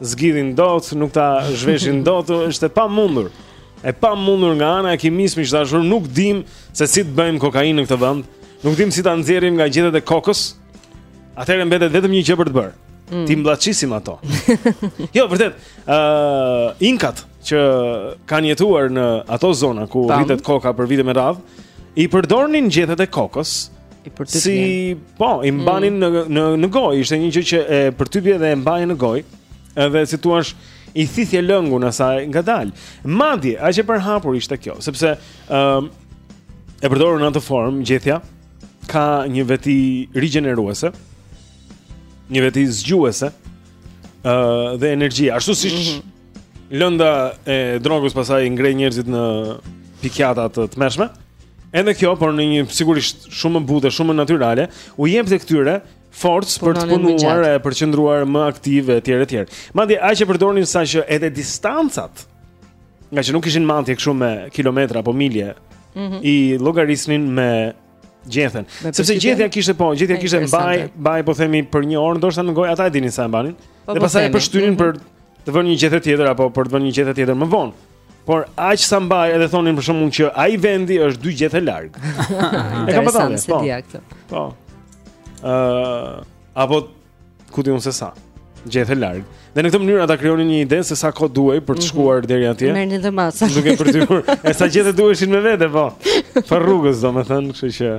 A: zgjidhin dot, nuk ta zhveshin dot, është e pamundur. E pamundur nga ana e kimisë miq të dashur, nuk dimë se si të bëjmë kokainë në këtë vend, nuk dimë si ta nxjerrim nga gjethet e kokës. Atëherë mbetet vetëm një gjë për të bërë.
B: Mm.
A: T'i mbllaçisim ato. jo, vërtet, ë uh, inkat që kanë jetuar në ato zona ku
B: Tam.
A: rritet koka për vite me radhë, i përdornin gjethet e kokës
B: I përtypnin.
A: Si, po, i mbanin mm. në në në gojë, ishte një gjë që e përtypje dhe e mbaje në gojë. Edhe si t'ua them, i thithje lëngun asaj ngadalë. Madje, aq e përhapur ishte kjo, sepse ë um, e përdorur në atë formë gjethja ka një veti rigjeneruese, një veti zgjuese, ë uh, dhe energji, ashtu siç mm -hmm. Lënda e drogës pastaj ngre njerëzit në pikjata të tmerrshme. Edhe kjo, por në një sigurisht shumë më butë, shumë më natyrale, u jepte këtyre forcë për të
B: Punonin më
A: punuar
B: gjatë.
A: e për të qëndruar më aktiv etj etj. Madje aq e përdorin saqë edhe distancat ngaqë nuk kishin matje kështu me kilometra apo milje, i llogarisnin me Gjethen. Sepse gjethja kishte po,
B: gjethja
A: kishte mbaj, mbaj po themi për një orë, ndoshta në gojë ata e dinin sa e mbanin.
B: Po,
A: dhe
B: po
A: pastaj e
B: pështynin mhm.
A: për të vënë një gjethe tjetër apo për të vënë një gjethe tjetër më vonë. Por aq sa mbaj edhe thonin për shembull që ai vendi është dy gjethe larg. e kam
B: pasur.
A: Po. Po. Ëh, apo Ku di unë se sa? Gjethe larg. Dhe në këtë mënyrë ata krijonin një ide se sa kohë duhej për të mhm. shkuar mm -hmm. deri atje.
B: Merrnin dhe masa.
A: Duke përtypur. E sa gjethe duheshin me vete po. Për rrugës domethënë, kështu që.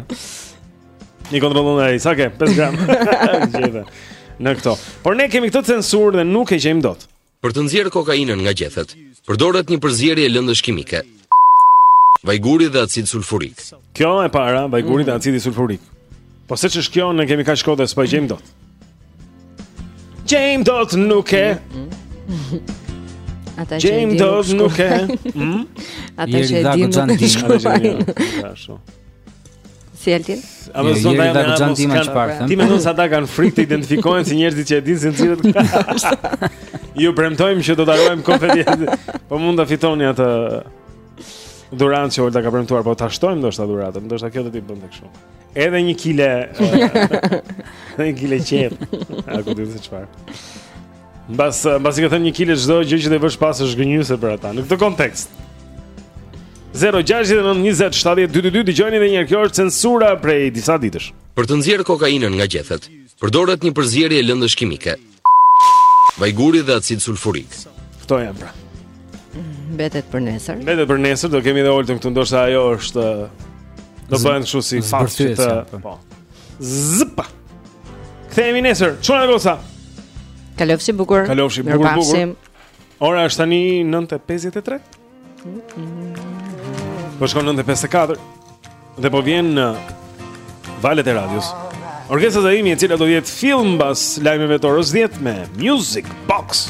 A: I kontrollon ai, sa ke? 5 gram. Gjethe. Në këto. Por ne kemi këtë censurë dhe nuk e gjejmë dot.
M: Për të nxjerrë kokainën nga gjethet, përdoret një përzierje lëndësh kimike. Vajguri dhe acid sulfurik.
A: Kjo e para, vajguri dhe acidi sulfurik. Po se ç'është kjo, ne kemi kaq shkollë dhe s'po e gjejmë dot. Gjejmë dot nuk e.
B: Ata që e
A: Gjejmë
B: dinë
A: dot
B: nuk
A: nuk e.
B: shkruajnë. Ata
C: Jeri
B: që e Zaku dinë
C: Xhan nuk
B: e
C: Dini.
B: Ata që shkruajnë.
A: janë, ashtu.
B: Si Altin?
A: A
C: do
A: të
C: ndaj me Ramos?
A: Ti
C: më thon
A: Ti mendon se ata kanë frikë të identifikohen si njerëzit që e dinë si nxirret këta? Ju premtojmë që do ta ruajmë konferencën. Po mund ta fitoni atë dhuratë që Olta ka premtuar, po ta shtojmë ndoshta dhuratën, ndoshta kjo do t'i bënte kështu. Edhe një kile. Edhe një kile qetë. A ku dihet se çfarë? Mbas eh, mbas i ka thënë një kile çdo gjë që të vësh pas është gënjyese për ata. Në këtë kontekst. 0692070222 dëgjojeni edhe një herë kjo është censura prej disa ditësh.
M: Për të nxjerrë kokainën nga gjethet, përdoret një përzierje lëndësh kimike. Vajguri dhe acid sulfurik.
A: Kto janë pra?
B: Mbetet për nesër.
A: Mbetet për nesër, do kemi edhe Oltën këtu, ndoshta ajo është eh, do bëhen kështu si fat që të po. Zëpa. Kthehemi nesër. Çuna goca.
B: Kalofshi bukur.
A: Kalofshi bukur bukur. Ora është tani 9:53. Po shkon 9:54. Dhe po vjen në valët e radios.
G: Orkesta Imi e cila do jetë fill mbas lajmeve të orës 10 me Music Box.